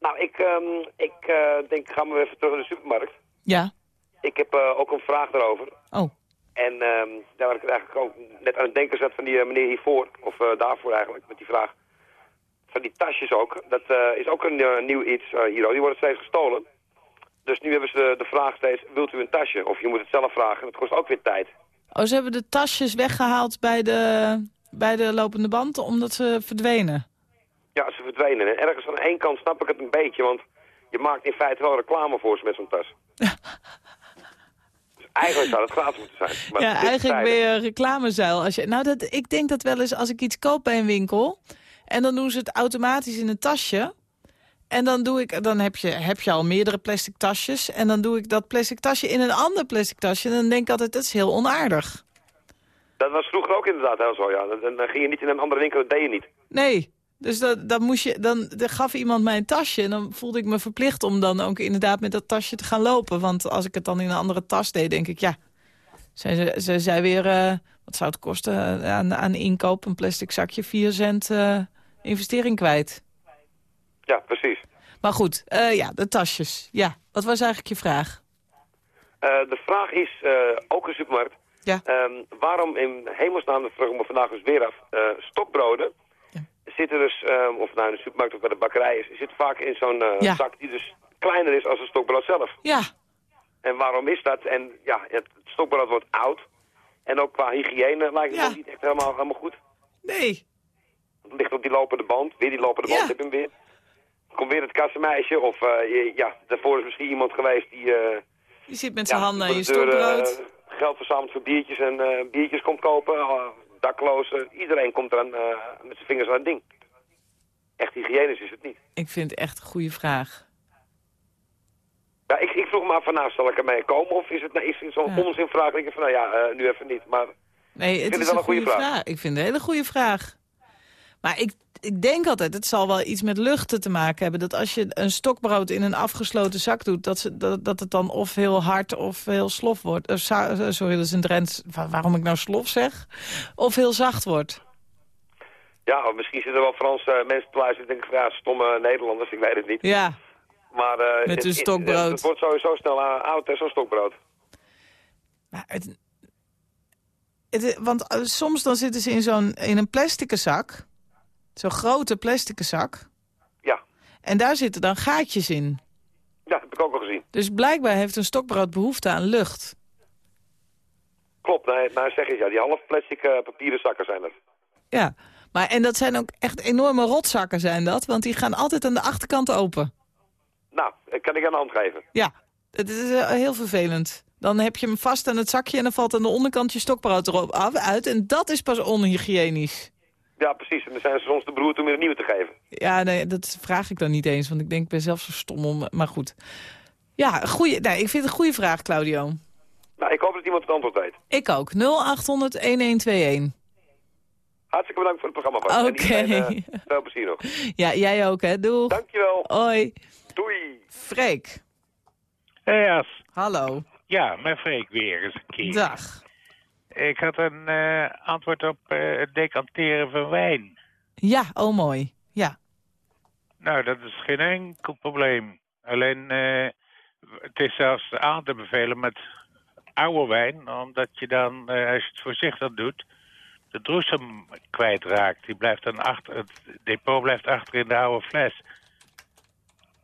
Nou, ik, ehm, ik eh, denk, ik ga maar even terug naar de supermarkt. Ja. Ik heb ook een vraag daarover. Oh. En ehm, daar waar ik het eigenlijk ook net aan het denken zat van die meneer hiervoor, of daarvoor eigenlijk, met die vraag. Van die tasjes ook, dat eh, is ook een eh, nieuw iets eh, hier, die worden steeds gestolen. Dus nu hebben ze de vraag steeds, wilt u een tasje? Of je moet het zelf vragen, dat kost ook weer tijd. Oh, ze hebben de tasjes weggehaald bij de, bij de lopende band omdat ze verdwenen. Ja, ze verdwenen. En ergens aan één kant snap ik het een beetje, want je maakt in feite wel reclame voor ze met zo'n tas. dus eigenlijk zou het gratis moeten zijn. Maar ja, eigenlijk ben je reclamezuil. Als je, nou, dat, ik denk dat wel eens als ik iets koop bij een winkel... en dan doen ze het automatisch in een tasje... En dan, doe ik, dan heb, je, heb je al meerdere plastic tasjes. En dan doe ik dat plastic tasje in een ander plastic tasje. En dan denk ik altijd, dat is heel onaardig. Dat was vroeger ook inderdaad heel zo, ja. Dan, dan ging je niet in een andere winkel, dat deed je niet. Nee, dus dat, dan, moest je, dan, dan gaf iemand mij een tasje. En dan voelde ik me verplicht om dan ook inderdaad met dat tasje te gaan lopen. Want als ik het dan in een andere tas deed, denk ik, ja... Zij, ze, ze zei weer, eh, wat zou het kosten eh, aan, aan inkoop? Een plastic zakje, 4 cent eh, investering kwijt. Ja, precies. Maar goed, eh, ja, de tasjes. Ja, wat was eigenlijk je vraag? Eh, de vraag is, eh, ook een supermarkt. Ja. Ehm, waarom in hemelsnaam, dat vraag ik me vandaag dus weer af, stokbroden zitten dus, ehm, of nou in de supermarkt of bij de bakkerij is, zitten vaak in zo'n Ja. zak die dus kleiner is als een stokbrood zelf. Ja, En waarom is dat? En ja, het stokbrood wordt oud. En ook qua hygiëne lijkt het Ja. niet echt helemaal, helemaal goed. nee. Ligt op die lopende band. Weer die lopende band, Ja. heb hem weer. Komt weer het kassenmeisje. Of eh, ja, daarvoor is misschien iemand geweest die... eh, Je zit met ja, zijn handen aan je stokbrood. eh, geld verzamelt voor biertjes en biertjes komt kopen. daklozen. Iedereen komt eraan met zijn vingers aan het ding. Echt hygiënisch is het niet. Ik vind het echt een goede vraag. Ja, ik, ik vroeg me af van nou, zal ik ermee komen? Of is het, nou, is het zo'n Ja. onzinvraag? Ik denk van nou ja, nu even niet. Maar Nee, het het is wel een goede vraag. vraag. Ik vind het een hele goede vraag. Maar ik, ik denk altijd, het zal wel iets met luchten te maken hebben. Dat als je een stokbrood in een afgesloten zak doet... dat, ze, dat, dat het dan of heel hard of heel slof wordt. Of, za- sorry, dat is een Drents... wa- Waarom ik nou slof zeg? Of heel zacht wordt. ja, of misschien zitten er wel Franse eh, mensen te luisteren die denken van ja, stomme Nederlanders, ik weet het niet. Ja, Maar eh, Met hun het- stokbrood. Het, het wordt sowieso snel eh, oud, hè, zo'n stokbrood. maar het, want eh, soms dan zitten ze in, zo'n in een plastic zak. Zo'n grote plastic zak. Ja. En daar zitten dan gaatjes in. Ja, dat heb ik ook al gezien. Dus blijkbaar heeft een stokbrood behoefte aan lucht. Klopt, maar zeg eens, ja, die half plastic eh, papieren zakken zijn er. Ja, maar en dat zijn ook echt enorme rotzakken zijn dat. Want die gaan altijd aan de achterkant open. Nou, kan ik aan de hand geven. Ja, het is eh, heel vervelend. Dan heb je hem vast aan het zakje en dan valt aan de onderkant je stokbrood erop af, uit. En dat is pas onhygiënisch. Ja, precies. En dan zijn ze soms de broer om weer een nieuwe te geven. Ja, nee, dat vraag ik dan niet eens, want ik denk, ik ben zelf zo stom om... Maar goed. Ja, goeie, nee, ik vind het een goede vraag, Claudio. Nou, ik hoop dat iemand het antwoord weet. Ik ook. 0800-1121. Hartstikke bedankt voor het programma. Oké. iedereen, eh, veel plezier nog. Ja, jij ook, hè? Doeg. Dankjewel. Hoi. Doei. Freek. Hey As. Hallo. Ja, met Freek weer eens een keer. Dag. Ik had een eh, antwoord op eh, het decanteren van wijn. Ja, oh mooi. Ja. Nou, dat is geen enkel probleem. Alleen, eh, het is zelfs aan te bevelen met oude wijn, omdat je dan, als je het voorzichtig doet, de droesem kwijtraakt. Die blijft dan achter, het depot blijft achter in de oude fles.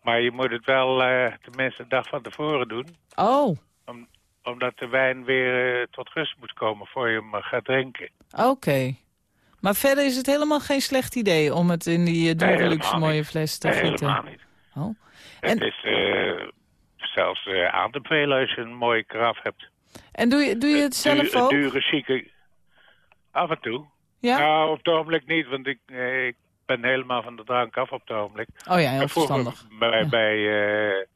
Maar je moet het wel eh, tenminste een dag van tevoren doen. Oh, Om, omdat de wijn weer eh, tot rust moet komen voor je hem eh, gaat drinken. oké. Maar verder is het helemaal geen slecht idee om het in die uh, dure Nee, luxe mooie fles te Nee, gieten. helemaal niet. Oh. Het is eh, zelfs eh, aan te bevelen als je een mooie karaf hebt. En doe je, doe je het zelf ook? Een dure, chique... Af en toe. Ja? Nou, op het ogenblik niet, want ik, eh, ik ben helemaal van de drank af op het ogenblik. Oh ja, heel verstandig. Bij, Ja. bij, eh,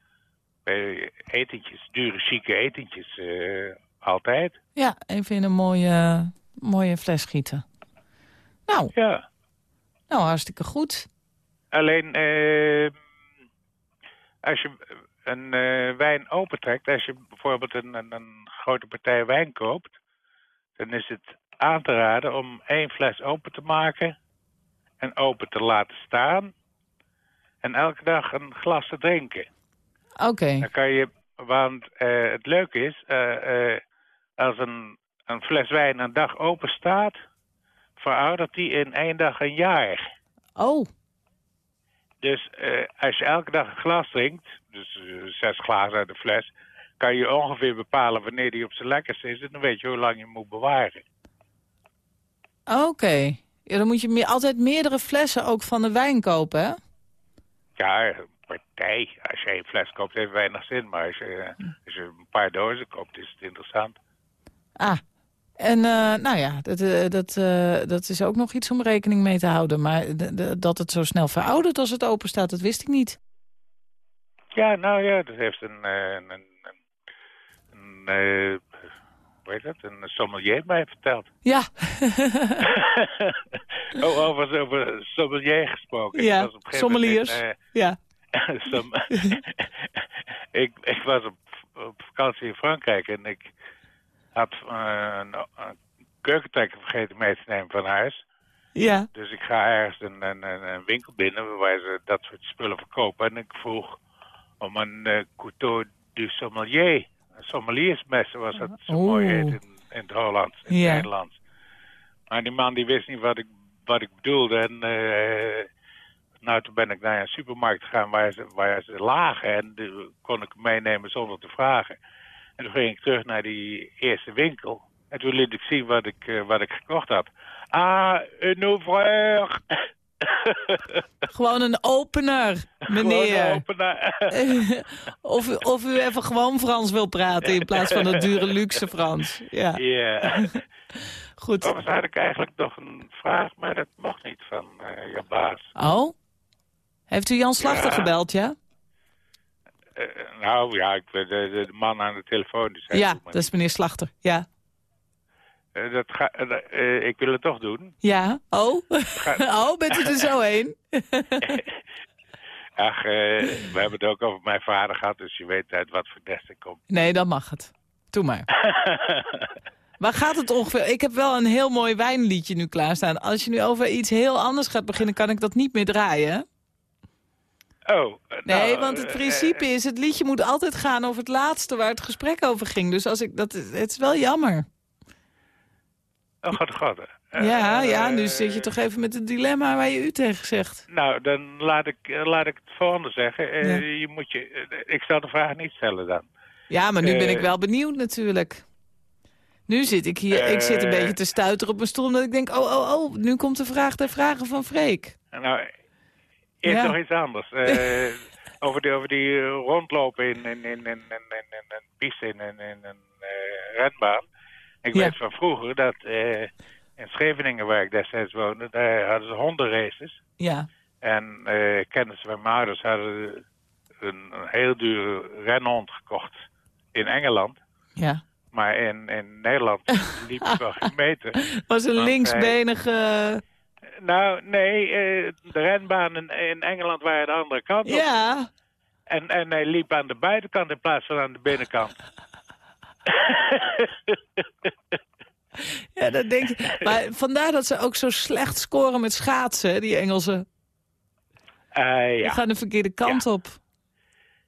bij etentjes, dure, chique etentjes, eh, altijd. Ja, even in een mooie, mooie fles gieten. Nou, Ja. nou hartstikke goed. Alleen, eh, als je een eh, wijn opentrekt, als je bijvoorbeeld een, een, een grote partij wijn koopt, dan is het aan te raden om één fles open te maken en open te laten staan en elke dag een glas te drinken. Oké. Dan kan je, want eh, het leuke is, eh, eh, als een een fles wijn een dag open staat, veroudert die in één dag een jaar. Oh, Dus als je elke dag een glas drinkt, dus zes glazen uit de fles, kan je ongeveer bepalen wanneer die op zijn lekkerste is. En dan weet je hoe lang je moet bewaren. oké. Ja, dan moet je altijd meerdere flessen ook van de wijn kopen, hè? Ja, een. Als je één fles koopt, heeft weinig zin. Maar als je, als je een paar dozen koopt, is het interessant. Ah, en eh, nou ja, dat, eh, dat, eh, dat is ook nog iets om rekening mee te houden. Maar dat het zo snel veroudert als het open staat, dat wist ik niet. Ja, nou ja, dat heeft een, een, een, een, hoe heet dat, een sommelier mij verteld. Ja. oh, over, over sommelier gesproken. Ja, een sommeliers. Ja. ik, ik was op, op vakantie in Frankrijk en ik had eh, een, een keukentrekker vergeten mee te nemen van huis. Ja. Dus ik ga ergens een, een, een, winkel binnen waar ze dat soort spullen verkopen. En ik vroeg om een eh, couteau du sommelier. Een sommeliersmes, zoals dat zo mooi heet in, in het Hollands, in het Ja. Nederlands. Maar die man die wist niet wat ik, wat ik bedoelde. En eh, nou, toen ben ik naar een supermarkt gegaan waar ze, waar ze lagen. En die kon ik meenemen zonder te vragen. En toen ging ik terug naar die eerste winkel. En toen liet ik zien wat ik, eh, wat ik gekocht had. Ah, een ouvreur. Gewoon een opener, meneer. Gewoon een opener. of, u- of u even gewoon Frans wil praten in plaats van het dure luxe Frans. Ja. Goed. Overigens had ik eigenlijk nog een vraag, maar dat mocht niet van eh je baas. Oh? Heeft u Jan Slachter Ja. gebeld, ja? Eh, nou ja, ik, de, de, man aan de telefoon zei... Ja, dat is meneer Slachter. Ja. Eh, dat ga, eh, ik wil het toch doen. Ja? Oh? oh, bent u er zo heen? Ach, we hebben het ook over mijn vader gehad, dus je weet uit wat voor nest ik kom. Nee, dan mag het. Doe maar. Waar gaat het ongeveer? Ik heb wel een heel mooi wijnliedje nu klaarstaan. Als je nu over iets heel anders gaat beginnen, kan ik dat niet meer draaien. Oh, eh, Nee, nou, want het eh, principe is, het liedje moet altijd gaan over het laatste waar het gesprek over ging. Dus als ik, dat, het is wel jammer. Oh, god, god. Eh, ja, ja, nu zit je toch even met het dilemma waar je u tegen zegt. Nou, dan laat ik, eh, laat ik het volgende zeggen. Eh, Ja. je moet je, eh, ik zal de vraag niet stellen dan. Ja, maar nu ben Eh, ik wel benieuwd natuurlijk. Nu zit ik hier, ik zit een Eh. beetje te stuiteren op mijn stoel... omdat ik denk, oh, oh, oh, nu komt de vraag der vragen van Freek. Nou, eerst Ja. nog iets anders. Eh, over, die, over die eh, rondlopen in, in, in, in, in, in, in een piste, in, een eh, renbaan. Ik Ja. weet van vroeger dat in Scheveningen, waar ik destijds woonde, daar hadden ze hondenraces. Ja, En eh kennissen van mijn ouders hadden een, een heel dure renhond gekocht in Engeland. ja. Maar in, in Nederland liep het wel geen meter. Was een hij- linksbenige... Nou, nee, eh, de renbanen in Engeland waren de andere kant op. Ja, En, en hij liep aan de buitenkant in plaats van aan de binnenkant. ja, dat denk ik. Maar vandaar dat ze ook zo slecht scoren met schaatsen, die Engelsen. Die ja. gaan de verkeerde kant op.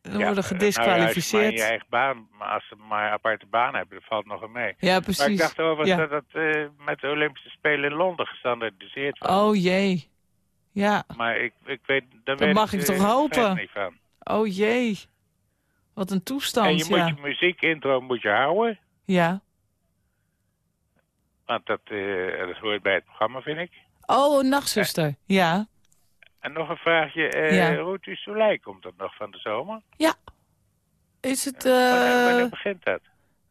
Dan Ja, worden Nou ja, als je maar gedisqualificeerd. je eigen baan, maar als ze maar een aparte baan hebben, dat valt nog wel mee. Ja, Maar precies. ik dacht Ja. dat dat eh, met de Olympische Spelen in Londen gestandardiseerd was. Oh jee. Ja. Maar ik, ik weet, daar Dan weet mag ik eh, toch verder hopen. niet van. Oh jee. Wat een toestand, en je ja. moet je muziekintro moet je houden. Ja. Want dat, eh, dat hoort bij het programma, vind ik. Oh, nachtzuster. Ja. En nog een vraagje. eh Ja. Route Soleil komt dat nog van de zomer? Ja. Is het Wanneer, eh wanneer begint dat?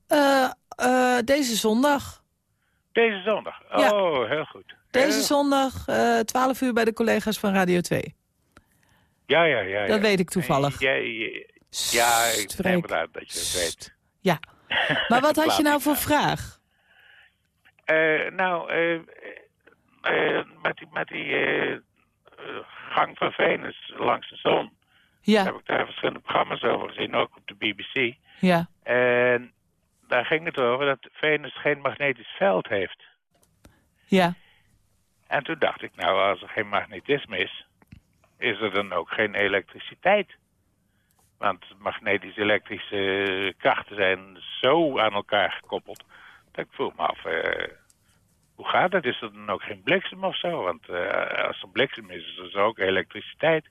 eh, eh, deze zondag? Deze zondag? Ja. Oh, heel goed. Deze Heel- zondag, eh 12 uur bij de collega's van Radio 2. Ja, ja, ja. Dat ja. weet ik toevallig. Ja, ja, ik neem het uit dat je dat weet. Ja. Maar wat had je nou voor vraag? Nou, met die, met die gang van Venus langs de zon... Ja. heb ik daar verschillende programma's over gezien, ook op de BBC. Ja. En daar ging het over dat Venus geen magnetisch veld heeft. Ja. En toen dacht ik, nou, als er geen magnetisme is, is er dan ook geen elektriciteit. Want magnetische elektrische krachten zijn zo aan elkaar gekoppeld Ik vroeg me af, eh, hoe gaat het? Is er dan ook geen bliksem of zo? Want eh, als er bliksem is, is er dus ook elektriciteit.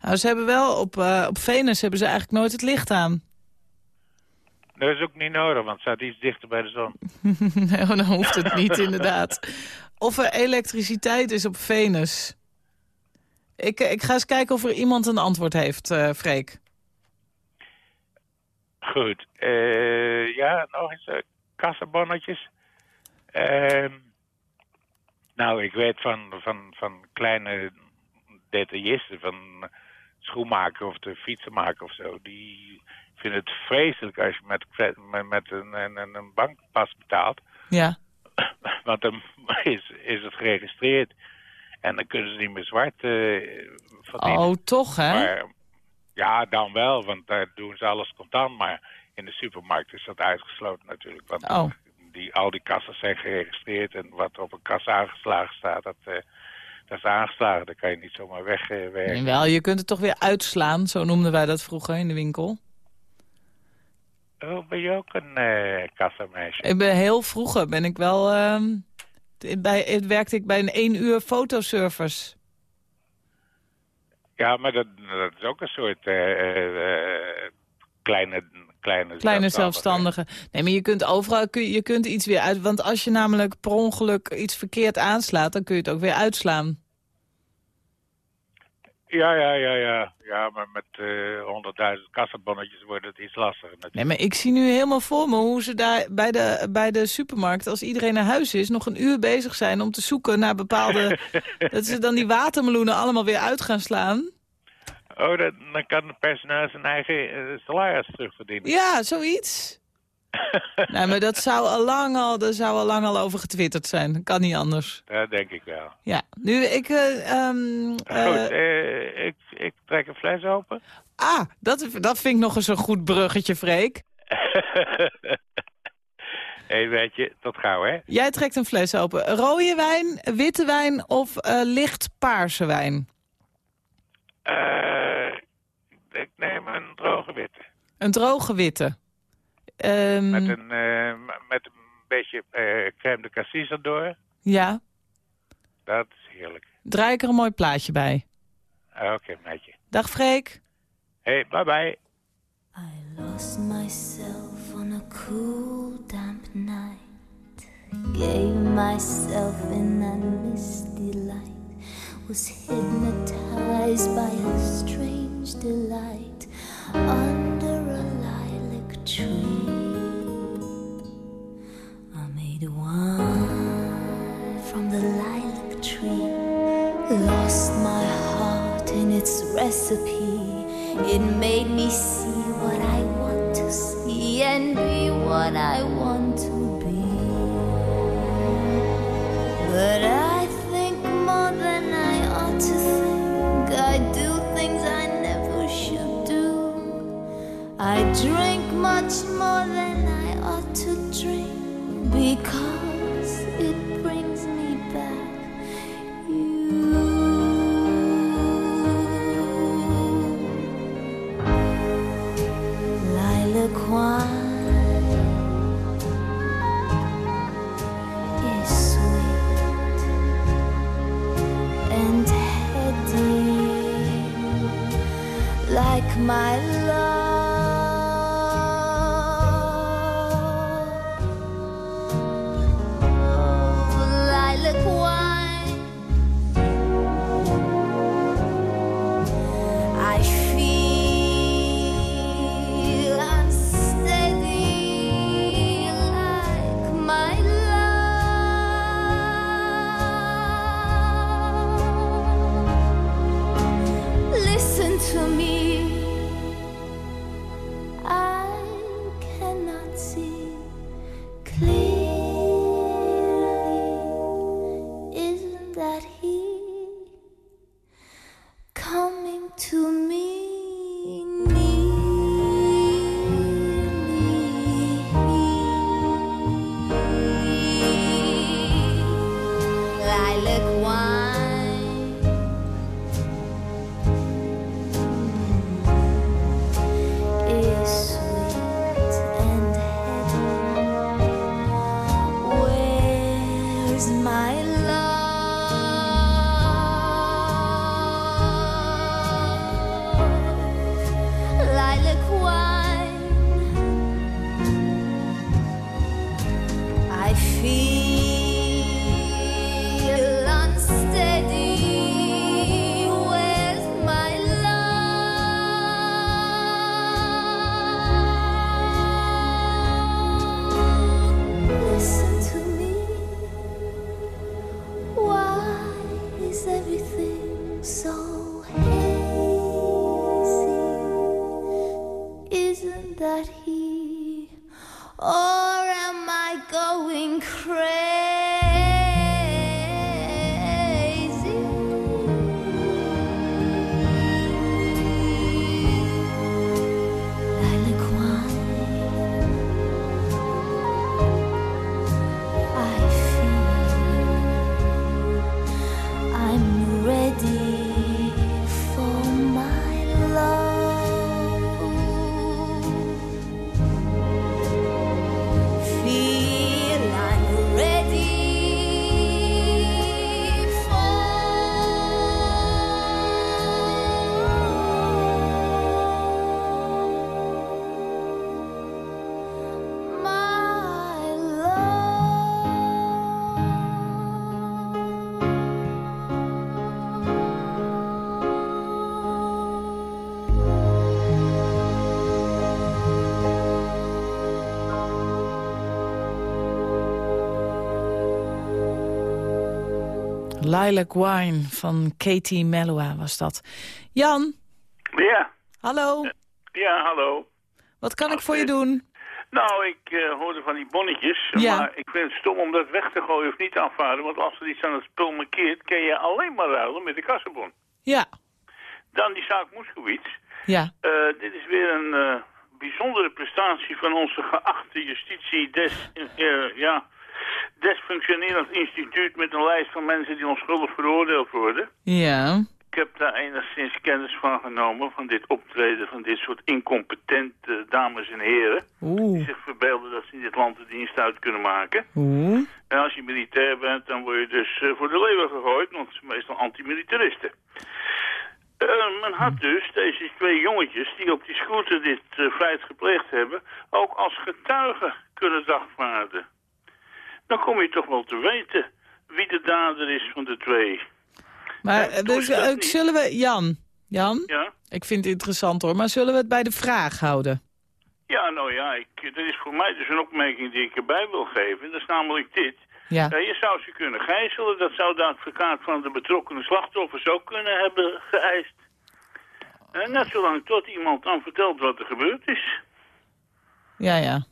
Nou, ze hebben wel op, eh, op Venus hebben ze eigenlijk nooit het licht aan. Dat is ook niet nodig, want het staat iets dichter bij de zon. nee, dan hoeft het niet, inderdaad. Of er elektriciteit is op Venus. Ik, ik ga eens kijken of er iemand een antwoord heeft, eh Freek. Goed. eh, ja, nog eens uh, kassabonnetjes. Ehm, nou, ik weet van, van, van kleine detailisten, van schoenmaker of de fietsenmaker of zo, die vinden het vreselijk als je met, met, een, een, een bankpas betaalt. Ja. Want dan is, is het geregistreerd. En dan kunnen ze niet meer zwart eh, verdienen. Oh, toch hè? Maar, ja, dan wel, want daar doen ze alles contant. Maar in de supermarkt is dat uitgesloten natuurlijk. Want Oh. Die, al die kassen zijn geregistreerd. En wat op een kassa aangeslagen staat, dat, eh, dat is aangeslagen. Dat kan je niet zomaar wegwerken. Nee, wel, je kunt het toch weer uitslaan, zo noemden wij dat vroeger in de winkel. Oh, ben je ook een eh kassameisje? Ik ben heel vroeger ben ik wel... ehm, bij, werkte ik bij een één uur fotoservice. Ja, maar dat, dat is ook een soort eh, eh, eh, kleine, kleine, Kleine zelfstandige. zelfstandige. Nee, maar je kunt overal kun, je kunt iets weer uit. Want als je namelijk per ongeluk iets verkeerd aanslaat, dan kun je het ook weer uitslaan. Ja, ja, ja, ja. Ja, maar met eh 100.000 kassabonnetjes wordt het iets lastiger natuurlijk. Nee, maar ik zie nu helemaal voor me hoe ze daar bij de, bij de supermarkt, als iedereen naar huis is, nog een uur bezig zijn om te zoeken naar bepaalde... dat ze dan die watermeloenen allemaal weer uit gaan slaan. Oh, dat, dan kan het personeel zijn eigen eh, salaris terugverdienen. Ja, zoiets. nee, maar dat zou al lang al, daar zou al lang al over getwitterd zijn. Dat kan niet anders. Dat denk ik wel. Ja, nu ik... eh, Goed, ik, ik trek een fles open. ah, dat, dat vind ik nog eens een goed bruggetje, Freek. hey, weet je, tot gauw, hè? Jij trekt een fles open. Rode wijn, witte wijn of licht paarse wijn? Eh, ik neem een droge witte. Een droge witte. Ehm, Met, een, eh, met een beetje eh, crème de cassis erdoor. Ja, Dat is heerlijk. draai ik er een mooi plaatje bij. Ah, Oké, meidje. Dag Freek. Hey, bye bye. Lost myself on a cool, damp night. Gave myself in that misty light. Was hypnotized by a strange delight under a lilac tree. I made wine from the lilac tree. Lost my heart in its recipe. It made me Lilac Wine van Katie Melua was dat. Jan, Ja, hallo. ja, hallo. Wat kan ik voor je doen? Nou, ik eh, hoorde van die bonnetjes, Ja. maar ik vind het stom om dat weg te gooien of niet te afvaren. Want als er iets aan het spul markeert, kun je alleen maar ruilen met de kassenbon. Ja, Dan die zaak Moeskowitz. ja. Eh, dit is weer een eh, bijzondere prestatie van onze geachte justitie des, eh, ja, desfunctionerend instituut met een lijst van mensen die onschuldig veroordeeld worden. Ja. Ik heb daar enigszins kennis van genomen, van dit optreden van dit soort incompetente dames en heren. Die zich verbeelden dat ze in dit land de dienst uit kunnen maken. Oeh. En als je militair bent, dan word je dus eh, voor de leeuwen gegooid, want het zijn meestal antimilitaristen. Eh, men had dus deze twee jongetjes die op die scooter dit eh, feit gepleegd hebben, ook als getuigen kunnen dagvaarden. Dan kom je toch wel te weten wie de dader is van de twee. Maar eh, dus, eh, zullen we... Jan, Jan? Ja? Ik vind het interessant hoor, maar zullen we het bij de vraag houden? Ja, nou ja, ik, dat is voor mij dus een opmerking die ik erbij wil geven. Dat is namelijk dit. Ja. Eh, je zou ze kunnen gijzelen. Dat zou de advocaat van de betrokkenen slachtoffers ook kunnen hebben geëist. En net zolang tot iemand dan vertelt wat er gebeurd is. Ja, ja.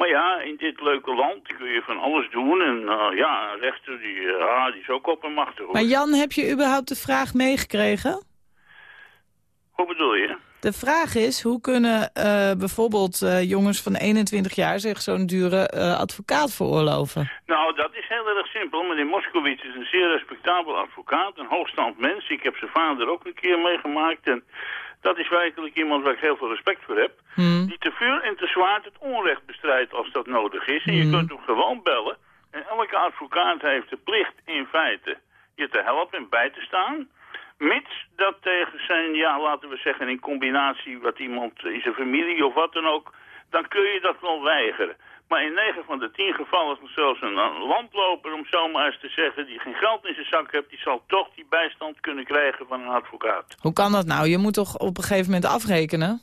Maar ja, in dit leuke land kun je van alles doen. En eh, ja, een rechter die, ah, die is ook op een machtig. hoor. Maar Jan, heb je überhaupt de vraag meegekregen? Hoe bedoel je? De vraag is, hoe kunnen eh, bijvoorbeeld jongens van 21 jaar zich zo'n dure advocaat veroorloven? Nou, dat is heel erg simpel. Meneer Moskowitz is een zeer respectabel advocaat, een hoogstand mens. Ik heb zijn vader ook een keer meegemaakt. En dat is werkelijk iemand waar ik heel veel respect voor heb. Die te vuur en te zwaard het onrecht bestrijdt als dat nodig is. En je kunt hem gewoon bellen. En elke advocaat heeft de plicht in feite je te helpen en bij te staan. Mits dat tegen zijn, ja, laten we zeggen, in combinatie wat iemand in zijn familie of wat dan ook, dan kun je dat wel weigeren. Maar in 9 van de 10 gevallen is zelfs een, landloper, om zo maar eens te zeggen, die geen geld in zijn zak heeft, die zal toch die bijstand kunnen krijgen van een advocaat. Hoe kan dat nou? Je moet toch op een gegeven moment afrekenen?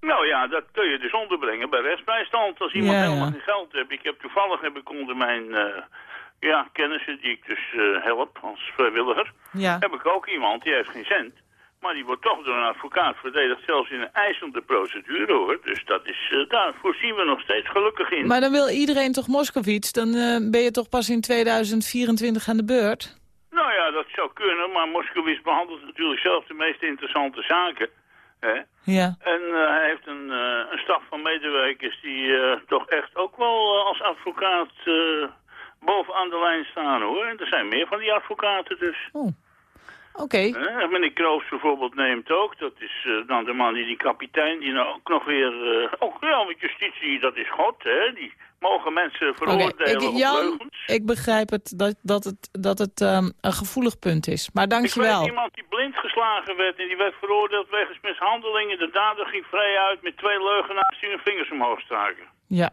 Nou ja, dat kun je dus onderbrengen bij rechtsbijstand. Als iemand Ja, ja. helemaal geen geld heeft. Ik heb toevallig heb ik onder mijn eh, ja, kennissen die ik dus eh, help als vrijwilliger, Ja. heb ik ook iemand die heeft geen cent. Maar die wordt toch door een advocaat verdedigd, zelfs in een eisende procedure hoor. Dus dat is, eh, daar voorzien we nog steeds gelukkig in. Maar dan wil iedereen toch Moskovits? Dan eh, ben je toch pas in 2024 aan de beurt? Nou ja, dat zou kunnen, maar Moskowitz behandelt natuurlijk zelf de meest interessante zaken. Hè? Ja. En eh, hij heeft een, een staf van medewerkers die toch echt ook wel als advocaat bovenaan de lijn staan hoor. En er zijn meer van die advocaten dus. Oké. Eh, meneer Kroos bijvoorbeeld neemt ook. Dat is eh, dan de man die die kapitein, die nou ook nog weer... eh, ook ja, met justitie, dat is God, hè. Die mogen mensen veroordelen ik, op Jan, leugens. ik begrijp het dat, dat het, dat het ehm, een gevoelig punt is. Maar Ik weet dankjewel. iemand die blind geslagen werd en die werd veroordeeld wegens mishandelingen. De dader ging vrij uit met twee leugenaars die hun vingers omhoog staken. Ja.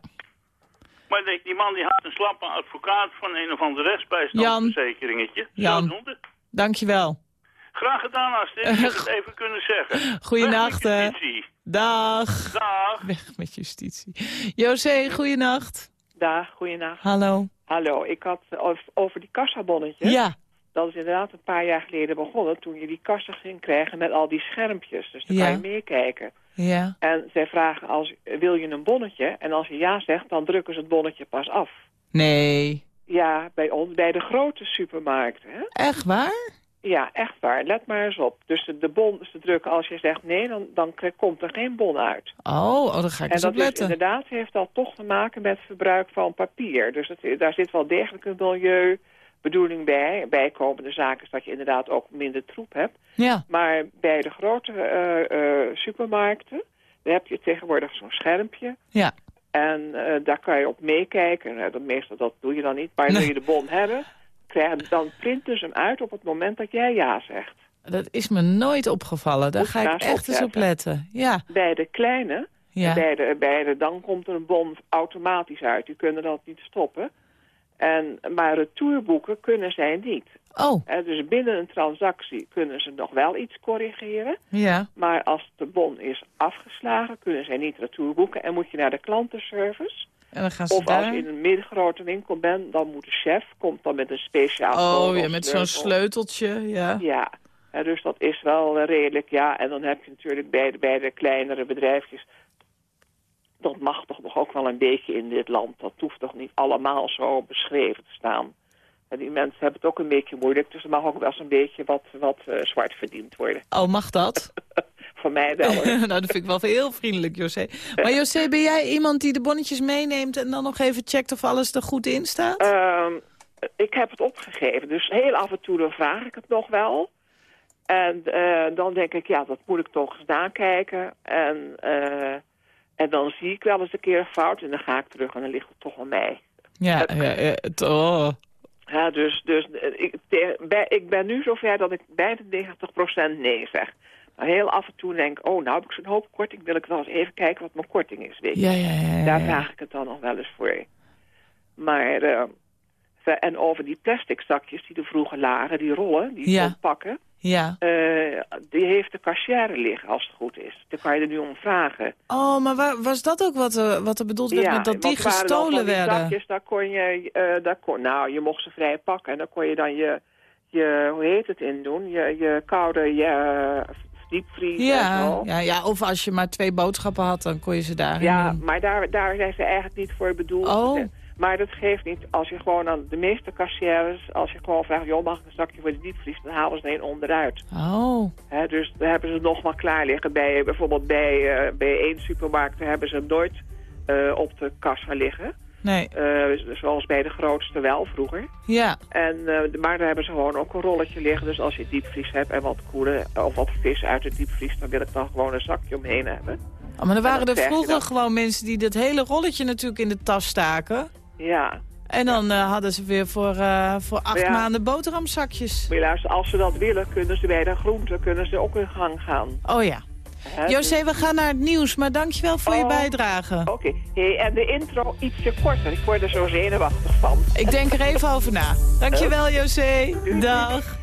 Maar die, die man die had een slappe advocaat van een of ander rechtsbijstandsverzekeringetje. Jan. Zodoende. Dankjewel. Graag gedaan, Astrid. Ik heb het even kunnen zeggen. Goeienacht, Weg met hè. justitie. Dag. Dag. Weg met justitie. José, goeienacht. Dag, goeienacht. Hallo. Hallo, ik had eh, over- die kassabonnetjes. Ja. Dat is inderdaad een paar jaar geleden begonnen toen je die kassa ging krijgen met al die schermpjes. Dus dan Ja. kan je meekijken. Ja. En zij vragen, als, wil je een bonnetje? En als je ja zegt, dan drukken ze het bonnetje pas af. Nee. Ja, bij ons, bij de grote supermarkten. Hè? Echt waar? Ja, echt waar. Let maar eens op. Dus de, de bon ze drukken, als je zegt nee, dan, dan komt er geen bon uit. Oh, oh dan ga ik En eens op is letten. inderdaad heeft dat toch te maken met verbruik van papier. Dus het, daar zit wel degelijk een milieubedoeling bij. Bijkomende zaken is dat je inderdaad ook minder troep hebt. Ja. Maar bij de grote eh, eh, supermarkten, daar heb je tegenwoordig zo'n schermpje. Ja. En eh, daar kan je op meekijken. Nou, dat, meestal dat doe je dan niet. Maar wil je de bon hebben, dan printen ze hem uit op het moment dat jij ja zegt. Dat is me nooit opgevallen. Daar Moet ga ik echt eens op letten. Ja. Bij de kleine, Ja. bij, de, bij de, dan komt er een bon automatisch uit. Die kunnen dat niet stoppen. En, maar retourboeken kunnen zij niet. Oh. Eh, dus binnen een transactie kunnen ze nog wel iets corrigeren. Ja. Maar als de bon is afgeslagen, kunnen zij niet retourboeken. En moet je naar de klantenservice. En dan gaan ze Of als daar... je in een middengrote winkel bent, dan moet de chef komt dan met een speciaal Oh ja, met zo'n sleutel. sleuteltje, ja. Ja, hè, dus dat is wel eh, redelijk, ja. En dan heb je natuurlijk bij de, bij de kleinere bedrijfjes... dat mag toch nog ook wel een beetje in dit land. Dat hoeft toch niet allemaal zo beschreven te staan. En die mensen hebben het ook een beetje moeilijk. Dus er mag ook wel eens een beetje wat, wat eh, zwart verdiend worden. Oh, mag dat? Voor mij wel. nou, dat vind ik wel heel vriendelijk, José. Maar José, ben jij iemand die de bonnetjes meeneemt... en dan nog even checkt of alles er goed in staat? Ehm, ik heb het opgegeven. Dus heel af en toe dan vraag ik het nog wel. En eh, dan denk ik, ja, dat moet ik toch eens nakijken. En, eh, en dan zie ik wel eens een keer een fout. En dan ga ik terug en dan ligt het toch aan mij. Ja, ja, ja, het, oh. Ja, dus dus eh, ik, te- bij, ik ben nu zover dat ik bijna 90% nee zeg. Heel af en toe denk ik, oh, nou heb ik zo'n hoop korting. Wil ik wel eens even kijken wat mijn korting is, weet je. Ja, ja, ja, ja, Daar ja. vraag ik het dan nog wel eens voor. Maar, eh, en over die plastic zakjes die er vroeger lagen, die rollen, die Ja. ja. pakken. Ja. eh, die heeft de cashier liggen, als het goed is. Daar kan je er nu om vragen. Oh, maar waar, was dat ook wat, er- wat er bedoeld werd met dat die gestolen werden? Zakjes, daar kon je, daar kon, nou, je mocht ze vrij pakken en dan kon je dan je, je hoe heet het in doen? Je, je koude, je eh, diepvries en Ja, zo. ja, ja, of als je maar twee boodschappen had, dan kon je ze daarin Ja, doen. maar daar, daar zijn ze eigenlijk niet voor bedoeld. Oh. Maar dat geeft niet. Als je gewoon aan de meeste kassières, als je gewoon vraagt, joh, mag ik een zakje voor de diepvries, dan halen ze er een onderuit. Oh. Hè, dus daar hebben ze nog maar klaar liggen. Bij, bijvoorbeeld bij, eh, bij één supermarkt hebben ze hem nooit eh, op de kassa liggen. Nee. Eh, zoals bij de grootste wel vroeger. Ja. En, eh, maar daar hebben ze gewoon ook een rolletje liggen. Dus als je diepvries hebt en wat koelen of wat vis uit de diepvries... dan wil ik dan gewoon een zakje omheen hebben. Oh, maar er En waren er vroeger gewoon mensen die dat hele rolletje natuurlijk in de tas staken. Ja. En dan eh, hadden ze weer voor, eh, voor acht Ja. maanden boterhamzakjes. Maar luister, als ze dat willen, kunnen ze bij de groenten kunnen ze ook in gang gaan. Oh ja. José, dus- we gaan naar het nieuws, maar dankjewel voor je Oh. bijdrage. Oké, hey, en de intro ietsje korter. Ik word er zo zenuwachtig van. Ik denk er even over na. Dankjewel, José. Dag.